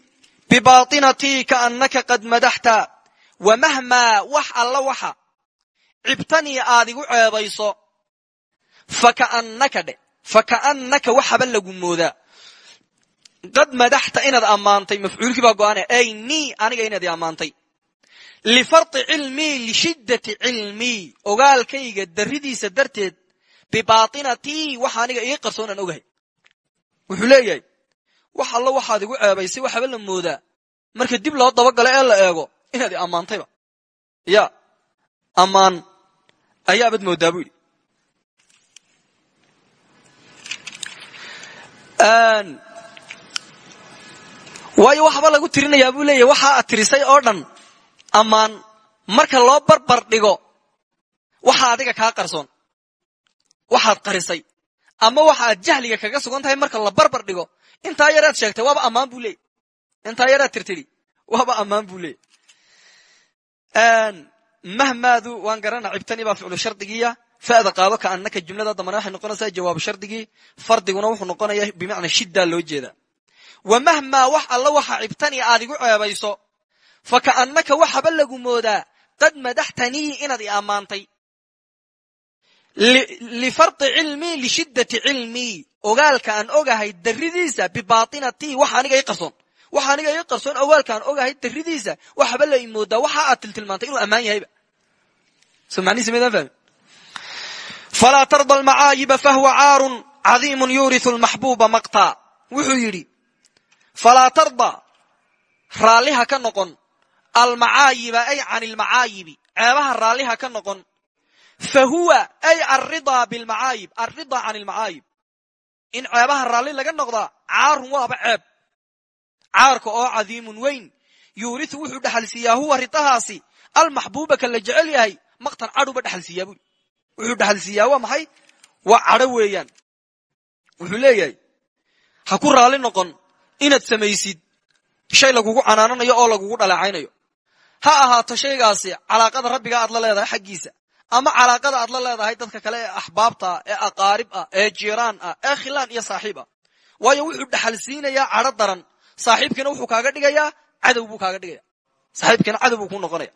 bibaaطinatii kaannaka qad madaxta wamahmaa wax alla waxa cibtanii aad igu ceebayso fakaannaka dhe fakaannaka waxaba lagu moodaa qad madaxta inaad ammaantay mafcuulkii baa go-ane ay aniga inaad ammaantay lifarطi cilmii lishiddati cilmii ogaalkayga darridiisa darteed bibaaطinatii waxa aniga ii qarsoon aan ogahay wuxuu leeyahay wax allo waxaad igu ceebaysay waxaba la moodaa marka dib loo dabagalo ee la eego inaad i ammaantayba ya ammaan ayaabad moodaa bu yidhi waayo waxba lagu tirinayaa buu leeyahy waxa aad tirisay oo dhan ammaan marka loo barbar dhigo waxa adiga kaa qarsoon waxaad qarisay ama waxa jahliga kaga sugan tahay marka la barbar dhigo intaa yaraad sheegtay waaba ammaan buu leeyay intaa yaraad tirtiri waaba ammaan buu leeyay mahmaadu waan garana cibtani baa ficlu shardigiya. Fa'da qaado ka annaka jumlada dambana waxay noqonaysaa jawaabu shardigii. Fardiguna wuxuu noqonaya bimacnaa shiddaa loo jeedaa wa mahmaa wax alla waxa cibtani aad igu ceebayso fa kaannaka waxaba lagu moodaa qad madaxtanii inaad i ammaantay. Lifardi cilmii lishiddati cilmii ogaalka aan ogahay darridiisa bibaainatii waxa aniga ii qarsoon waxa aniga ii qarsoon ogaalka aan ogahay darridiisa waxaba la imoodaa. Waxa aad tiltilmaantay inuu ammaan yahayba. Falaa tarda almacaayiba fahuwa caarun cadiimun yuuriu lmaxbuuba maqtaa wuxuu yidhi falaa tarda raalliha ka noqon almacaayiba ay can ilmacaayibi ceebaha raalliha ka noqon fahuwa ay alridaa bilmacaayib alridaa can ilmacaayib in ceebaha raalli laga noqdaa caarun waaba ceeb caarka oo cadiimun weyn yuuriu wuxuu dhexalsiiyaa huwa ridahaasi almaxbuuba ka la jecel yahay maqtan cadhuba dhexalsiiyaa bui wuxuu dhexalsiiyaa waa maxay? Waa cadho weeyaan. Wuxuu leeyahay ha ku raalli noqon inaad samaysid shay lagugu canaananayo oo lagugu dhaleecaynayo. Ha ahaato shaygaasi calaaqada rabbiga aad la leedahay xaggiisa ama calaaqada aad la leedahay dadka kale ee axbaabta ee aqaarib ah ee jiiraan ah ee khilaan iyo saaxiib ah. Waayo wuxuu dhaxal siinayaa cadho daran saaxiibkiina wuxuu kaaga dhigayaa cadow buu kaaga dhigaya saaxiibkiina cadow buu ku noqonaya.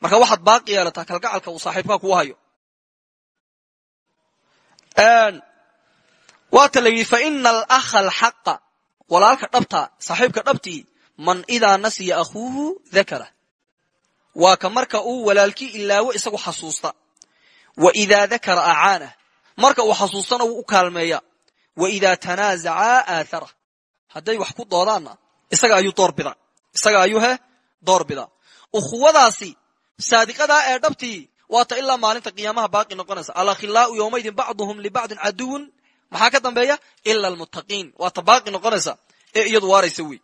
Marka waxaad baaqi yeelataa kalgacalka uu saaxiibkaa kuu hayo. Waata la yidhi fa ina alakha alxaqa walaalka dhabta saaxiibka dhabtii man idaa nasiya akhuuhu dakara waa ka marka uu walaalkii ilaawo isagu xasuusta. Wa idaa dakara acaanah marka uu xasuustana wuu u kaalmeeya wa idaa tanaazacaa aathara hadday wax ku doodaanna isaga ayuu doorbida isaga ayuu he door bida ukhuwadaasi saadiqadaa ee dhabtii waata ilaa maalinta qiyaamaha baaqi noqonaysa. Alakhilaau yowmaydin bacduhum libacdin caduwun. Maxaa ka dambeeya? Ila almuttaqiin. Waata baaqi noqonaysa ee iyadu waaraysa wey.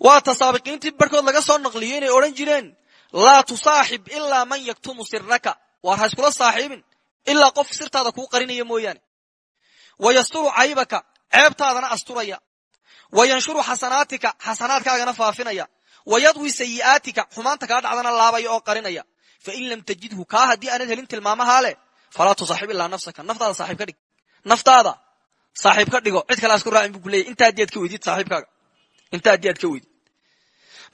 Waa tasaabiqiintii barhkood laga soo naqliyo inay odhan jireen laa tusaaxib ilaa man yaktumu siraka waar ha iskula saaxiibin ilaa qof sirtaada kuu qarinaya mooyaane. Wa yasturu caybaka ceebtaadana asturaya. Wa yanshuru xasanaatika xasanaadkaagana faafinaya. Wa yadwi sayi'aatika xumaanta kaa dhacdana laabaya oo qarinaya. Fain lam tajidhu kaa haddii aanad helin tilmaamahaa leh falaa tusaaxib ilaa nafsaka. Naftaada saaxiib ka dhig. Naftaada saaxiib ka dhigo. Cid kale asku raacin bu ku leeyay inta haddii ad ka weydid saaxiibkaaga. Inta haddii ad ka weydid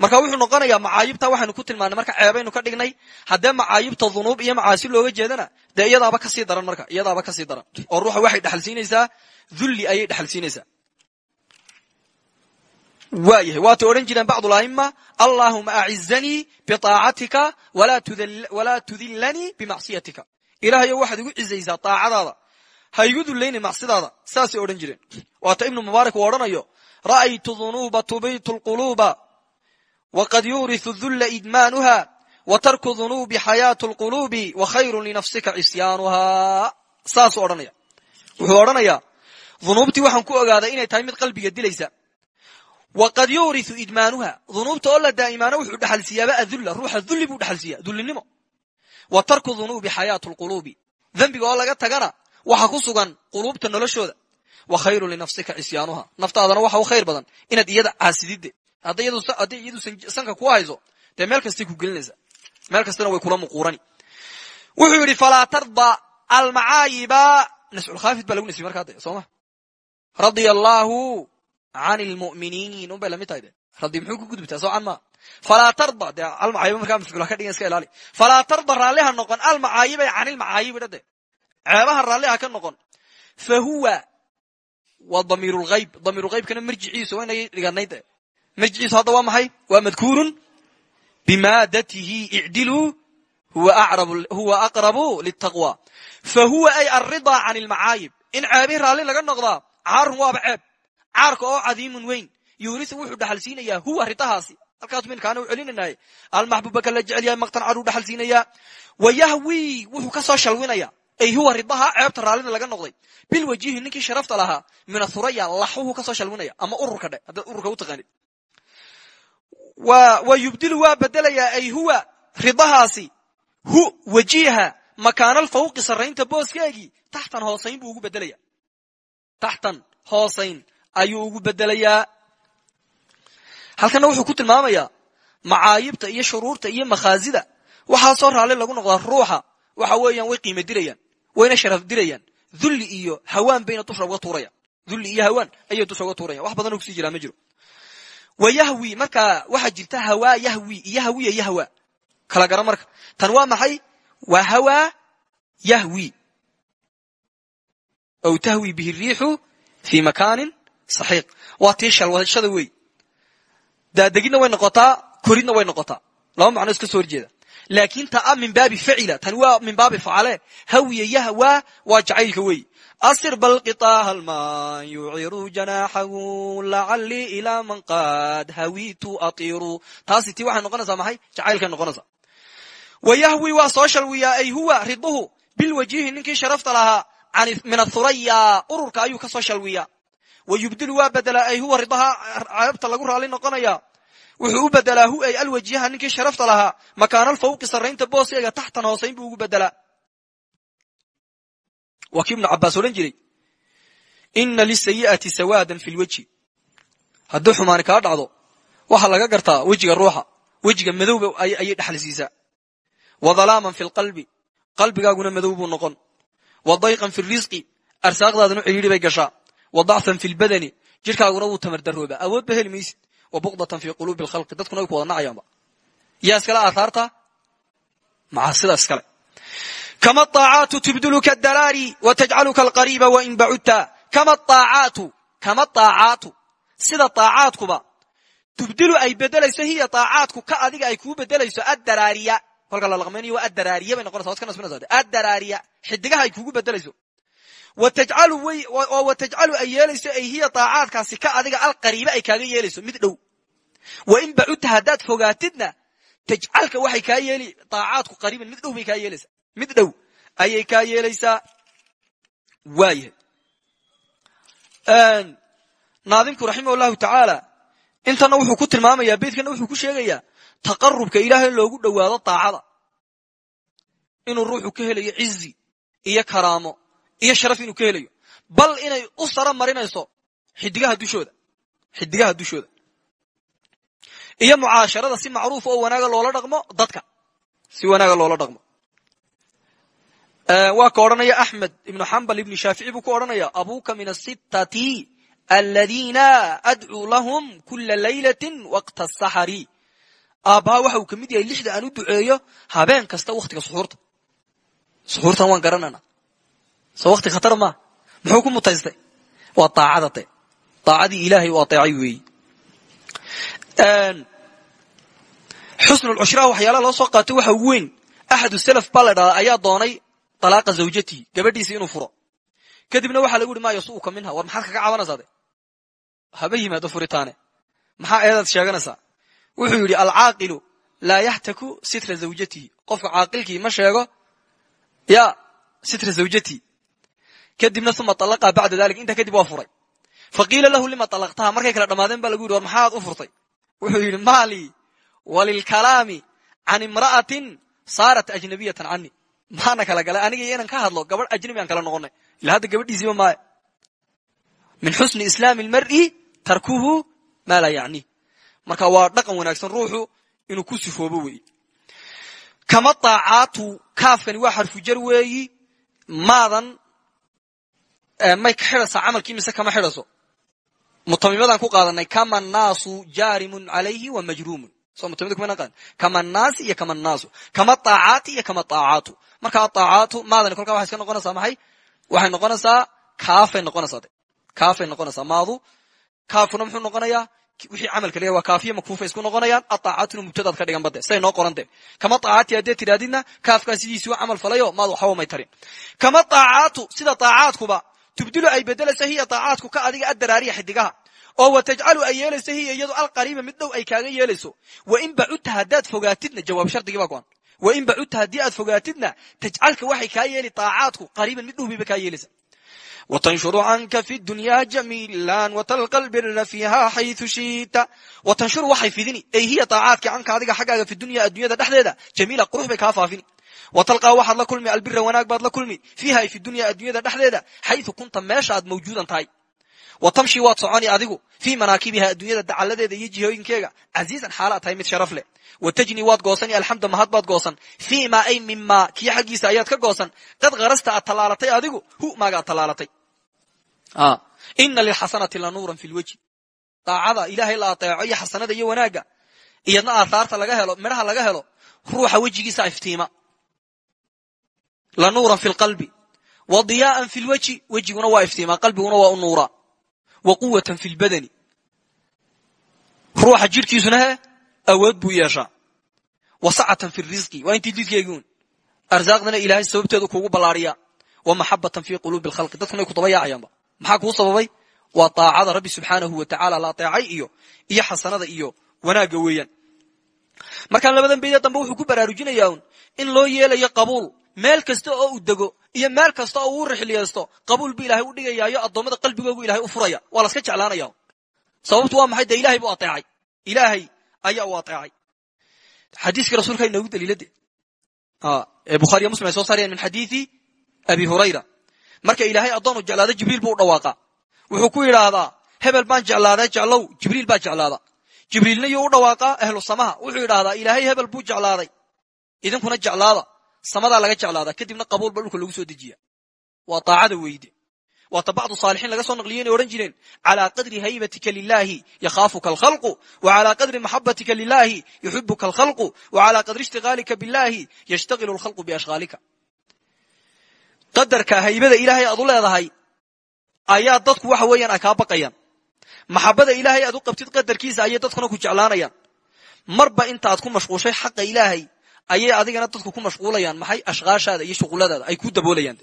marka wuxuu noqonayaa macaayibta waxaynu ku tilmaanay marka ceebaynu ka dhignay haddee macaayibta dunuub iyo macaasi looga jeedana dee iyadaaba ka sii daran marka iyadaaba ka sii daran. Oo ruuxa waxay dhexal dhulli ayay dhexal siinaysaa waayahay waatay odhan jireen bacdula'ima allahuma acizanii biطaacatika walaa tudilanii bimacsiyatika ilahayo waxaad igu cizaysaa taacadaada ha igu dullayni macsidaada saasay odhan jireen. Waata ibnu mubaarak uu odhanayo ra'aytu dunuuba tubitu lquluuba wqad yuuriu dulla idmaanuha wa tarku dunuubi xayaatu lquluubi wa khayru linafsika cisyaanuha saasuu odhanaya wuxuu odhanayaa dunuubtii waxaan ku ogaaday inay tahay mid qalbiga dilaysa. Waqad yuuriu idmaanuha. Dunuubta oo la daa'imaano wuxuu dhexalsiiyaaba adulla. Ruuxa dulli buu dhexalsiiya dullinimo. Wa tarku dunuubi xayaatu lquluubi dembiga oo laga tagana waxa ku sugan quluubta noloshooda. Wa khayru linafsika cisyaanuha naftaadana waxa u khayr badan inaad iyada caasidide hadday iyadu sanka ku hayso dee meel kastay ku gelinaysaa meel kastana way kula muquurani. Wuxuu yidhi falaa tarda almacaayiba. Nasculkhaafid baa lagu nasiyey markaa de radia allaahu can lmuminiin un bay la mid tahay de. Radi muxuu ku gudubtaa? Soocan maa falaa tarda. Dee almacaayiba markaa mafcuula ka dhigan iska ilaali. Falaa tarda raalliha noqon. Almacaayiba can ilmacaayibi dhade ceebaha raalliha ka noqon. Fa huwa waa damiir lgayb damiir lgaybkana marjiciisu waa inay dhiganay de. Marjiciisu hadda waa maxay? Waa madkuurun bimaadatihi icdiluu huwa aqrabu litaqwa fa huwa ay alridaa can ilmacaayib in ceebihi raalli laga noqdaa caarun waaba ceeb. Caarka oo cadiimun weyn. Yuurisu wuxuu dhaxal siinayaa huwa ridahaasi halkaas minkaana u celinanaye almaxbuuba la jecel yahay maqtan caduu dhaxal siinayaa wa yahwi wuxuu ka soo shalwinaya. Ay huwa ridaha ceebta raallida laga noqday. Bilwajihi ninkii sharafta lahaa min athuraya laxuhu ka soo shalwinaya. Ama ururka dhe haddaad ururka u taqaanid. Wa yubdilu waa bedelayaa ay huwa ridahaasi hu wajiha makaanalfawqi sarraynta booskeegii taxtan hoosayn buu ugu bedelaya taxtan hoosayn ayuu ugu bedelayaa. Halkana wuxuu ku tilmaamayaa macaayibta iyo shuruurta iyo makhaasida. Waxaasoo raalli lagu noqdaa ruuxa. Waxa weeyaan way qiimo dirayaan wayna sharaf dirayaan. Dhulli iyo hawaan bayna dusha uga tuurayaan. Dhulli iyo hawaan ayay dusha uga tuurayan wax badanoo ku sii jiraa ma jiro. Wa yahwi markaa waxaa jirta hawaa yahwi iyo hawiya yahwa. Kala gara marka. Tan waa maxay? Waa hawaa yahwi aw tahwi bihi riixu fii makaanin saxiiq waa tii shalwashada wey daadegidna way noqotaa koridna way noqotaa laba macno iska soo horjeeda laakin ta a min baabi facila tan waa min baabi facale hawiya yahwa waa jacaylka wey asir balqitaaha alman yuciru janaaxahu lacalii ilaa man qad hawitu atiru taasi tii waxay noqonaysaa maxay jacaylkay noqonaysaa wa yahwi waa soo shalwiyaa ay huwa riduhu bilwajihi ninkii sharafta lahaa min athuraya ururka ayuu ka soo shalwiyaa. Wa yubdilu waa bedelaa ay huwa ridaha ceebta lagu raali noqonaya. Wuxuu u bedelaa hu ay alwajiha ninkii sharafta lahaa. Makaanalfawqi sarraynta booskeega taxtan hoosayn buu ugu bedelaa waa kii ibnu cabaas odhan jiray ina lisayi'ati sawaadan fi lwejhi haddii xumaani kaa dhacdo waxaa laga gartaa wejiga ruuxa. Wejiga madowba ayay dhexal wa dalaaman fi lqalbi qalbigaaguna madow buu noqon wa dayqan fi risqi arsaaqdaaduna ciriiri bay gashaa wa dacfan fi lbadani jirhkaaguna wuu tamar daroobaa awoodba heli maysid wa buqdatan fi quluubi alkhalqi dadkuna way ku wada nacayaanba yaa iskale aathaarta macaasida iskale kama aacaatu tubduluka daraari wa tajcaluka alqariiba wain bacudta kama aacaatu kama aacaatu sida aacaadkuba tubdilu ay bedelayso hiya aacaadku ka adiga ay kuu bedelayso addaraariya kolka la laqmaynayo waa addaraariya bay noqonaysa waad ka nasbinaysa addaraariya xidigaha ay kugu bedelayso oo wa tajcalu ay yeelayso ay hiya aacaadkaasi ka adiga alqariiba ay kaaga yeelayso mid dhow. Wa in bacudta haddaad fogaatidna tajcalka waxay kaa yeeli aacaadku qariiban mid dhow bay kaa yeelaysaa mid dhow ayay kaa yeelaysaa. Waayahay naadimku raximah llahu tacaala intana wuxuu ku tilmaamaya beydkana wuxuu ku sheegayaa taqarubka ilaahay loogu dhowaado daacada inuu ruuxu ka helayo cizi iyo karaamo iyo sharaf inuu ka helayo. Bal inay u sara marinayso xidigaha dushooda xidigaha dushooda. Iyo mucaasharada si macruufa oo wanaaga loola dhaqmo dadka si wanaaga loola dhaqmo. Waa ka odhanaya axmed ibnu xambal ibnu shaafici buu ku odhanaya abuka min asittati aladiina adcuu lahum kula laylati waqta asaxari aabbaha waxa uu ka mid yahay lixda aan u duceeyo habeen kasta wakhtiga suxuurta. Suxuurtan waan garanana. Soo wakti khatar maa muxuu ku mutaystay? Waa daacada de daacadii ilaahay u ateecay weeyi. Xusnulcushraa waxyaalaha loo soo qaatay waxa weyn. Axadu salaf baa ayaa doonay talaaqa zawjatihi gabadhiisa inuu furo. Kadibna waxaa lagu yihi maa yasuuka minha. War maxaad kaga cabanaysaa de? Haba furitaane. Maxaa eedaad sheeganaysaa wuxuu yidhi alcaaqilu laa yaxtaku sitra zawjatihi qofka caaqilkii ma sheego ya sitra zawjatihi kadibna uma alaqaa bacda dalik. Intaa kadib waa furay. Faqiila lahu lima alaqtaha markay kala dhamaadeen baa lagu yidhi war maxaad u furtay? Wuxuu yidhi maalii walilkalaami can imra'atin saarat ajnabiyatan cani maana kala galay aniga iyo inan ka hadlo gabadh ajnabi aan kala noqonay ila hadda gabadhiisiiba maaya min xusni islaami lmar'i tarkuhu maa laa yacnih marka waa dhaqan wanaagsan ruuxu inuu ku sifoobo weeye kama daacaatu kaafkani waa xarfujar weeyi maadan may ka xidhaysaa camalkii mise kama xidhaso. Mutamimadaan ku qaadanay kama naasu jaarimun calayhi wa majruumun. So mutamida kumana qaadan kama naasi iyo kama naasu. Kama daacaati iyo kama daacaatu marka daacaatu maadani kolkaa waxay iska noqonaysaa maxay? Waxay noqonaysaa kaafay noqonaysaa kaafay noqonaysaa maadu. Kaafuna muxuu noqonayaa wixii camalka leeyahy waa kaafiya makfuufa isku noqonayaan adaacatuna mubtadaad ka dhigan bade siday noo qorante. Kama daacaati haddee tidhahdidna kaafkaa sidiisii u camal falayo maad waxba may tarin. Kama daacaatu sida daacaadkuba tubdilu ay bedelaysa hiya daacaadku ka adiga addaraariya xidigaha. Oo wa ay yeelayso hiya iyadu alqariiba mid dhow ay kaaga yeelayso. Wain bacudta haddaad fogaatidna jawaab shardigii baa go-an wain bacudta haddii aad fogaatidna tajcalka waxay kaa yeeli daacaadku qariiban mid dhow bayba kaa yeelaysa وتنشر عنك في الدنيا جميلا وتلقى البر فيها حيث شئت وتنشر waxay fidini ay hiya طاacaadki canka adiga xaggaaga fi dunya addunyada dhexdeeda jamiila qurux bay kaa faafini وتلقى waxaad la kulmi albira wanaag baad la kulmi fiiha ay fi dunya addunyada dhexdeeda xayثu kunta meesha aad mawjuudan tahay وتمشي waad soconi adigu fii manaakibiha addunyada dacaladeeda iyo jihooyinkeega casiizan xaalaad tahay mid sharaf leh watajni waad goosani alxamda mahad baad goosan fii ma ay mima kii xaggiisa ayaad ka goosan qad karasta aad tallaalatay adigu hu maaga aad tallaalatay ina lilxasanati lanuuran fi lwejhi daacada ilaahay la ateeco iyo xasanada iyo wanaagga iyadna aathaarta laga helo midhaha laga helo ruuxa wejigiisa iftiima lanuuran fi lqalbi wa diyaaan fi lwejhi wejiguna waa iftiima qalbiguna waa u nuura wa quwatan fi lbadani ruuxa jirhkiisuna he awood buu yeeshaa wa sacatan fi risqi waa intii lidkeegiun arsaaqdana ilaahay sababteedu kuugu ballaariya wa maxabatan fi quluubi lkhalqi dadkunay ku daba yaacayaanba maxaa kuu sababay? Waa daacada rabbi subxaanahu wa la ateecay iyo iyo xasanada iyo wanaagga weeyaan. Markaa labadan beydee dambe wuxuu ku baraarujinayaa in loo yeelayo qabuul. Meel kasta oo uu dego iyo meel kasta oo uu rixliyeysto qabuul bu ilahay u dhigayaayo addoommada qalbigoogu ilahay u furaya. Waa laska jeclaanaya sababtu waa maxay? Dee ilahay buu ateecay ilaahay ayaa u ateecay xadiiskii rasuulka inoogu daliilade ee bukhariya muslim ay soo saarayaan min xadiidi abi hurayra marka ilaahay addoonu jeclaada jibriil buu u dhawaaqa. Wuxuu ku yidhaahdaa hebel baan jeclaaday jeclow jibriil baa jeclaada. Jibriilna yuu u dhawaaqaa ahlu samaha. Wuxuu yidhaahdaa ilaahay hebel buu jeclaaday. Idinkuna jeclaada. Samadaa laga jeclaada. Kadibna qabuul ba dhulka lagu soo dejiya waa daacada weyde. Waata bacdu saalixiin laga soo naqliyo inay odhan jireen calaa qadri haybatika lilaahi yakhaafuka alkhalqu wa qadri maxabatika lilaahi yuxibuka alkhalqu wa qadri ishtiqaalika billahi yashtaqilu alkhalqu biashghaalika qadarka haybada ilaahay aad u leedahay ayaa dadku waxa weeyaan ay kaa baqayaan. Maxabada ilaahay aad u qabtid qadarkiisa ayay dadkuna ku jeclaanayaan. Marba intaaad ku mashquushay xaqa ilaahay ayay adigana dadku ku mashquulayaan. Maxay ashqaashaada iyo shuquladaada ay ku daboolayaan?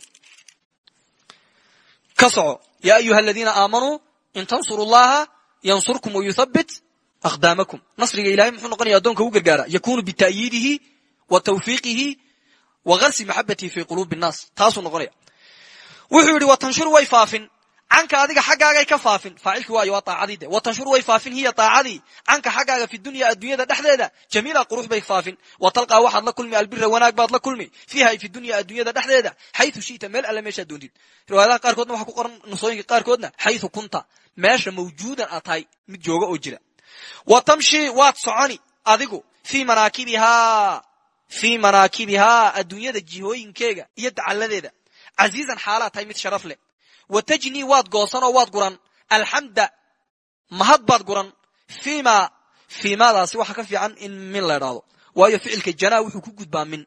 Ka soco. Yaa ayuha aladiina aamanuu in tansuru llaha yansurkum wayuthabbit aqdaamakum. Nasriga ilahay muxuu noqonaya addoonka u gargaara. Yakunu bita'yiidihi wa tawfiiqihi wa garsi maxabatihi fi quluubi nnaas taasuu noqonaya wuxuu yidhi wa tanshuru way faafin canka adiga xaggaagay ka faafin faacilki waayo waa aacadii de watanshur way faafin hiya aacadii canka xaggaaga fi dunya addunyada dhexdeeda jamiila qurux bay faafin wa talqaa waxaad la kulmi albira wanaag baad la kulmi fiiha fi dunya addunyada dhexdeeda xayu shita meel alle meeshaad doontid riwaayadaha qaarkoodna waxa ku qoran nusooyinka qaarkoodna xayu kunta meesha mawjuudan aad tahay mid jooga oo jira wa tamshi waad soconi adigu fii manaakibihaa fii manaakibihaa adduunyada jihooyinkeega iyo dacalladeeda. Casiizan xaalaad tahay mid sharaf leh. Wa tajnii waad goosan oo waad guran. Alxamda mahad baad guran. Fima fiimadaasi waxa ka fiican in min la idhaahdo waayo ficilka janaa wuxuu ku gudbaa min.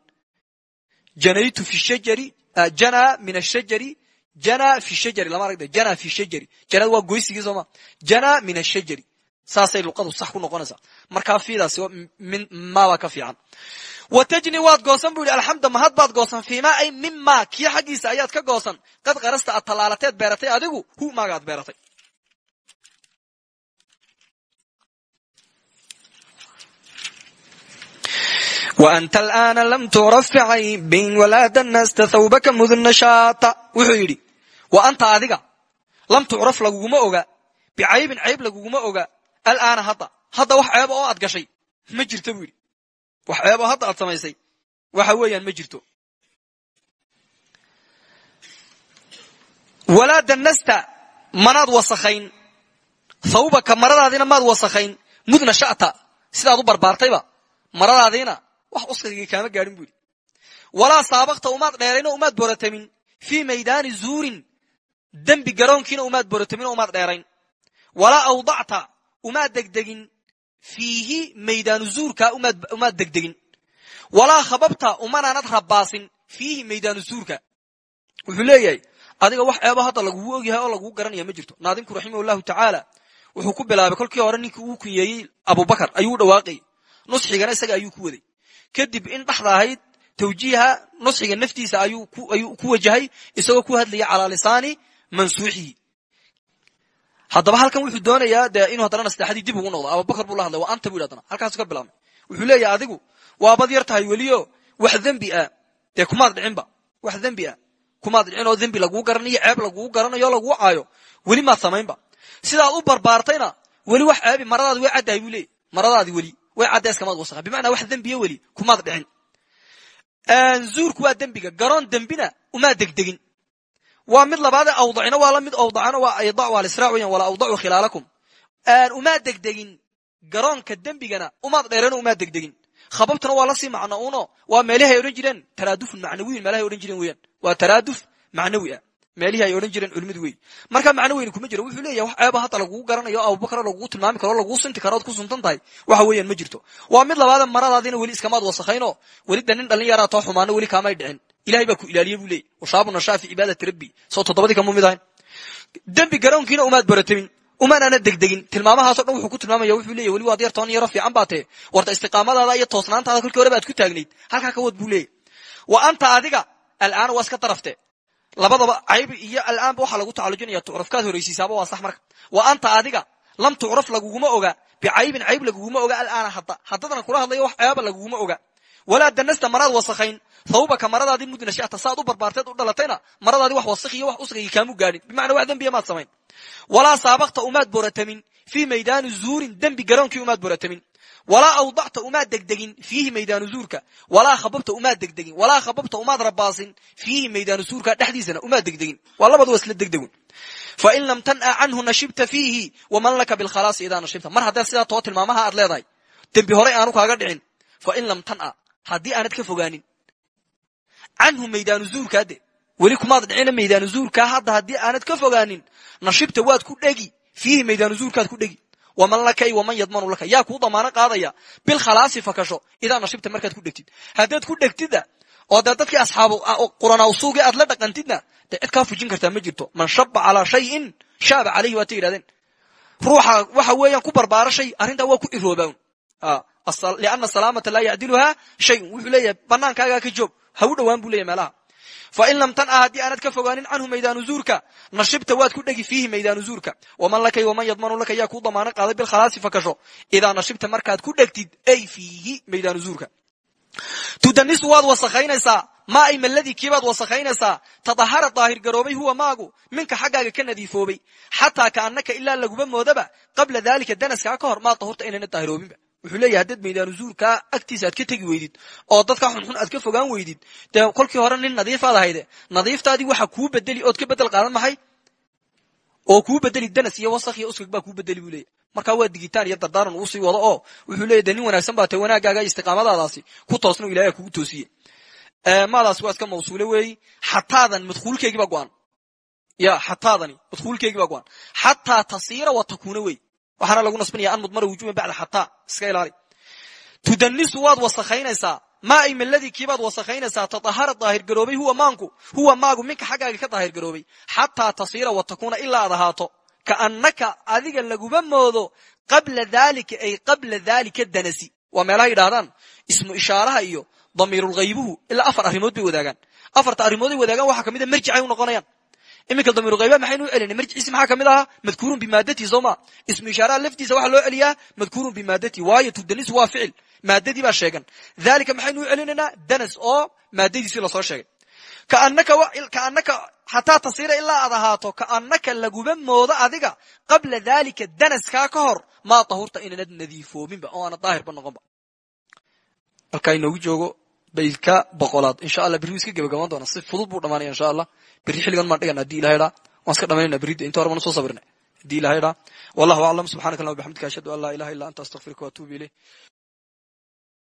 Janaytu fi shajari janaa min ashajari janaa fi shajari lama aragda janaa fi shajari. Janada waa goysigii sooma janaa min ashajari. Saasay luqadu sax ku noqonaysaa. Markaa fiidaasi min maabaa ka fiican watjni waad goosan bu yidhi. Alxamda mahad baad goosan fiima ay mima kii xaggiisa ayaad ka goosan. Qad qarasta aad tallaalateed beeratay adigu hu maagaad beeratay? Anta lana lam turaf bicaybin walaa danasta thawbaka mudnashaata wuxuu yidhi. Wa anta adiga lam tucraf laguguma oga bicaybin cayb laguguma oga alaana hadda hadda wax ceeba oo aad gashay ma jirta buu yidhi wax ceeba oo hadda aad samaysay waxa weeyaan ma jirto. Walaa danasta manaad wasakhayn thawbaka maradaadiina maad wasakhayn mudna sha'ta sidaad u barbaartayba maradaadiina wax uskagii kaama gaadhin bu yidhi. Walaa saabaqta umaad dheerayno umaad boratamin fii maydaani zuurin dembi garoonkiina umaad boratamin umaad dheerayn. Walaa awdacta umaad degdegin fiihi maydaanu zuurka umaad degdegin. Walaa khababta umanaanad rabaasin fiihi maydaanu zuurka. Wuxuu leeyahay adiga wax ceebo hadda lagugu ogyahay oo lagugu garanaya ma jirto. Naadimku raximah llahu tacaala wuxuu ku bilaabay kolkii hore ninkii uu kunyeeyey abubakar ayuu u dhawaaqayy nusxigana isaga ayuu ku waday. Kadib in dhaxda ahayd tawjiiha nusxiga naftiisa ayuu ku wajahay isagoo ku hadlaya calaa lisaani mansuuxihi haddaba halkan wuxuu doonayaa dee inuu haddana nasteexadii dib ugu noqdo. Abubakar buu la hadlay waa anta bu haddana halkaasu ka bilaabmay. Wuxuu leeyahay adigu waabad yar tahay weliyo wax dembi ah. Dee kumaad dhicinba wax dembi ah. Kumaad dhicin oo dembi laguu garanayo ceeb laguu garanayo laguu caayo. Weli maad samaynba sidaad u barbaartayna weli wax ceebi maradaadi way caddahay buu leeyay maradaadi weli way caddays kamaad wasakha bimacnaa wax dembiya weli kumaad dhicin. Zuurku waa dembiga. Garoon dembina umaad degdegin waa mid labaade awdacina waa la awdacana waa aydac waa lisraa weyan walaa awdacu khilaalakum. Umaad degdegin garoonka dembigana umaad dheerano umaad degdegin. Khababtuna waa la sii macno uno waa meelihi odhan jireen taraadufun macnawiyin meelahay odhan jireen weeyaan. Waa taraaduf macnawi ah meelihii ay odhan jireen culimadu wey marka macno weyni kuma jiro wuxuu leeyahay wax ceeba hadda lagugu garanayo abubakar lagugu tilmaami karo laguu sinti karo ood ku suntan tahay waxa weeyaan ma jirto. Waa mid labaada maradaadiina weli iskamaad wasakhaynoo weli da nin xumaano weli kaamay dhicin ilahay baa ku ilaaliye buu leeyay washaabu nashaa fi cibaadati rabbi. Soo toddobadii kamuu mid dembi garoonkiina umaad baratamin umaanaana degdegin. Tilmaamahaaso dhan wuxuu ku tilmaamaya wuxuu leeyahy weli waad yar toon yaro fiican baa tee. Warta istiqaamadaada iyo toosnaantaada kolkii hore ku taagnayd. Halkaa ka wad buu leeyahy. Wa anta adiga al'aan waa iska darafte labadaba cayb iyo al'aanba waxaa lagu tacalujinaya tucrafkaad horaysiisaaba waa sax marka. Wa anta adiga lam tucraf laguguma oga. Bicaybin cayb laguguma oga al'aana hadda. Haddadana kula hadlayo wax ceeba laguguma oga walaa danasta maraad wasakhayn. Thawbaka maradaadii mudna shata saad u barbaarteed u dhalatayna maradaadii wax wasakh iyo wax usqigii kaamu gaadhin. Bimacnaa wax dembiya maad samayn. Walaa saabaqta umaad boratamin fii maydaani zuurin dembi garoonkii umaad boratamin. Walaa awdacta umaad degdegin fiihi maydaanu zuurka. Walaa khababta umaad degdegin walaa khababta umaad rabaasin fiihi maydaanu zuurka dhexdiisana umaad degdegin. Waa labadu waa isla degdegun fain lam tan'a canhu nashibta fiihi waman laka bilkhalaasi idaa nashibta. Mar haddaad sidaa too tilmaamaha aad leedahay dembi horey aanu kaaga dhicin. Fain lam tan'a haddii aanad ka fogaanin canhu maydaanu zuurkaa de. Weli kumaad dhicina maydaanu zuurkaa hadda haddii aanad ka fogaanin nashibta waad ku dhegi fiihi maydaanu zuurkaad ku dhegi. Waman laka i waman yadmanu laka. Yaa kuu damaano qaadaya. Bilkhalaasi fakasho idaa nashibta markaad ku dhegtid. Haddaad ku dhegtidda oo dee dadkii asxaabu quranawsuugii aad la dhaqantidna dee cid kaa fujin kartaa ma jirto. Man shaba calaa shayin shaaba calayhi waatay yidhahdeen. Ruuxa waxa weeyaan ku barbaaro shay arrintaa waa ku iroobaan liana salaamata laa yacdiluhaa shayun. Wuxuu leeyahay banaankaagaa ka joog ha u dhowaan buu leyahy meelaha fain lam tan'a haddii aanad ka fogaanin canhu maydaanu zuurka nashibta waad ku dhegi fiihi maydaanu zuurka waman laka waman yadmanu laka yaa kuu damaano qaaday bilkhalaasi fakasho idaa nashibta markaad ku dhegtid ay fiihi maydaanu zuurka tudanisu waad wasakhaynaysaa maa ay maladii kiibaad wasakhaynaysaa tadahara daahir garoobay huwa maagu minka xaggaaga ka nadiifoobay. Xataa ka annaka ilaa laguba moodaba qabla daalika danaskaa ka hor maa tahurta inayna daahiroobinba wuxuu leeyahy haddaad maydaanu zuurkaa agtiisa aad ka tegi weydid oo dadka xunxun aad ka fogaan weydid. Dee kolkii hore nin nadiifaad ahayde nadiiftaadii waxa kuu bedeli ood ka bedel qaadan maxay oo kuu bedeli danas iyo wasakh iyo uskag baa kuu bedeli buu leeyahy markaa waa digitaan iyo dardaaran uu sii wado oo wuxuu leeyahy de nin wanaagsan baa te wanaagaaga istiqaamadaadaasi ku toosna ilahay kugu toosiye. Maadaas waa iska mawsuule weeyi xataadan madkuulkeygii baa go-an. Ya xataadani madkuulkeygii baa go-an. Xataa tasiira wa takuuna waxaana lagu nasbinaya an mudmara wujuban bacda xataa. Iska ilaali. Tudanisu waad wasakhaynaysaa. Maa ay maladii kiibaad wasakhaynaysaa. Tatahara daahir garoobay huwa maanku huwa maagu minka xaggaaga ka daahir garoobay. Xataa tasiira wa takuuna ilaa ad ahaato. Kaannaka adiga laguba moodo qabla daalika ay qabla daalika danasi. Waa meelaha yidhahdaan ismu ishaaraha iyo damiirulghaybuhu ilaa afar arrimood bay wadaagaan. Afarta arrimood ay wadaagaan waxaa ka mid a marjicay u noqonayaan iminka damiirulghayba maxaynu u celinay marjiciisi maxaa ka mid ahaa? Madkuurun bimaadati soo ma ismu ishaaraha laftiisa waxaa loo celiyaa madkuurun bimaadati. Waayo tudanisu waa ficil. Maadadii baa sheegan. Dalika maxaynu u celinaynaa danas oo maadadiisii la soo sheegay. Kaanaka xataa tasiira ilaa ad ahaato kaannaka laguba moodo adiga qabla dalika danaskaa ka hor maa tahurta inaanad nadiifoobinba oo aana daahirba noqonba baydka boqolaad. Insha allah berri iska gebagaban doona si fudud buu dhamaanaya insha allah berri xilligan maan dhigan haddii ilahay dhaa waan iska dhamaynayna berrida inta hore baan soo sabirnay haddii ilahay dhaa. Wallahu aclam subxanaka allah bxamdika ashhadu an laa ilaha illa anta astaqfiruka waatuubu ilayh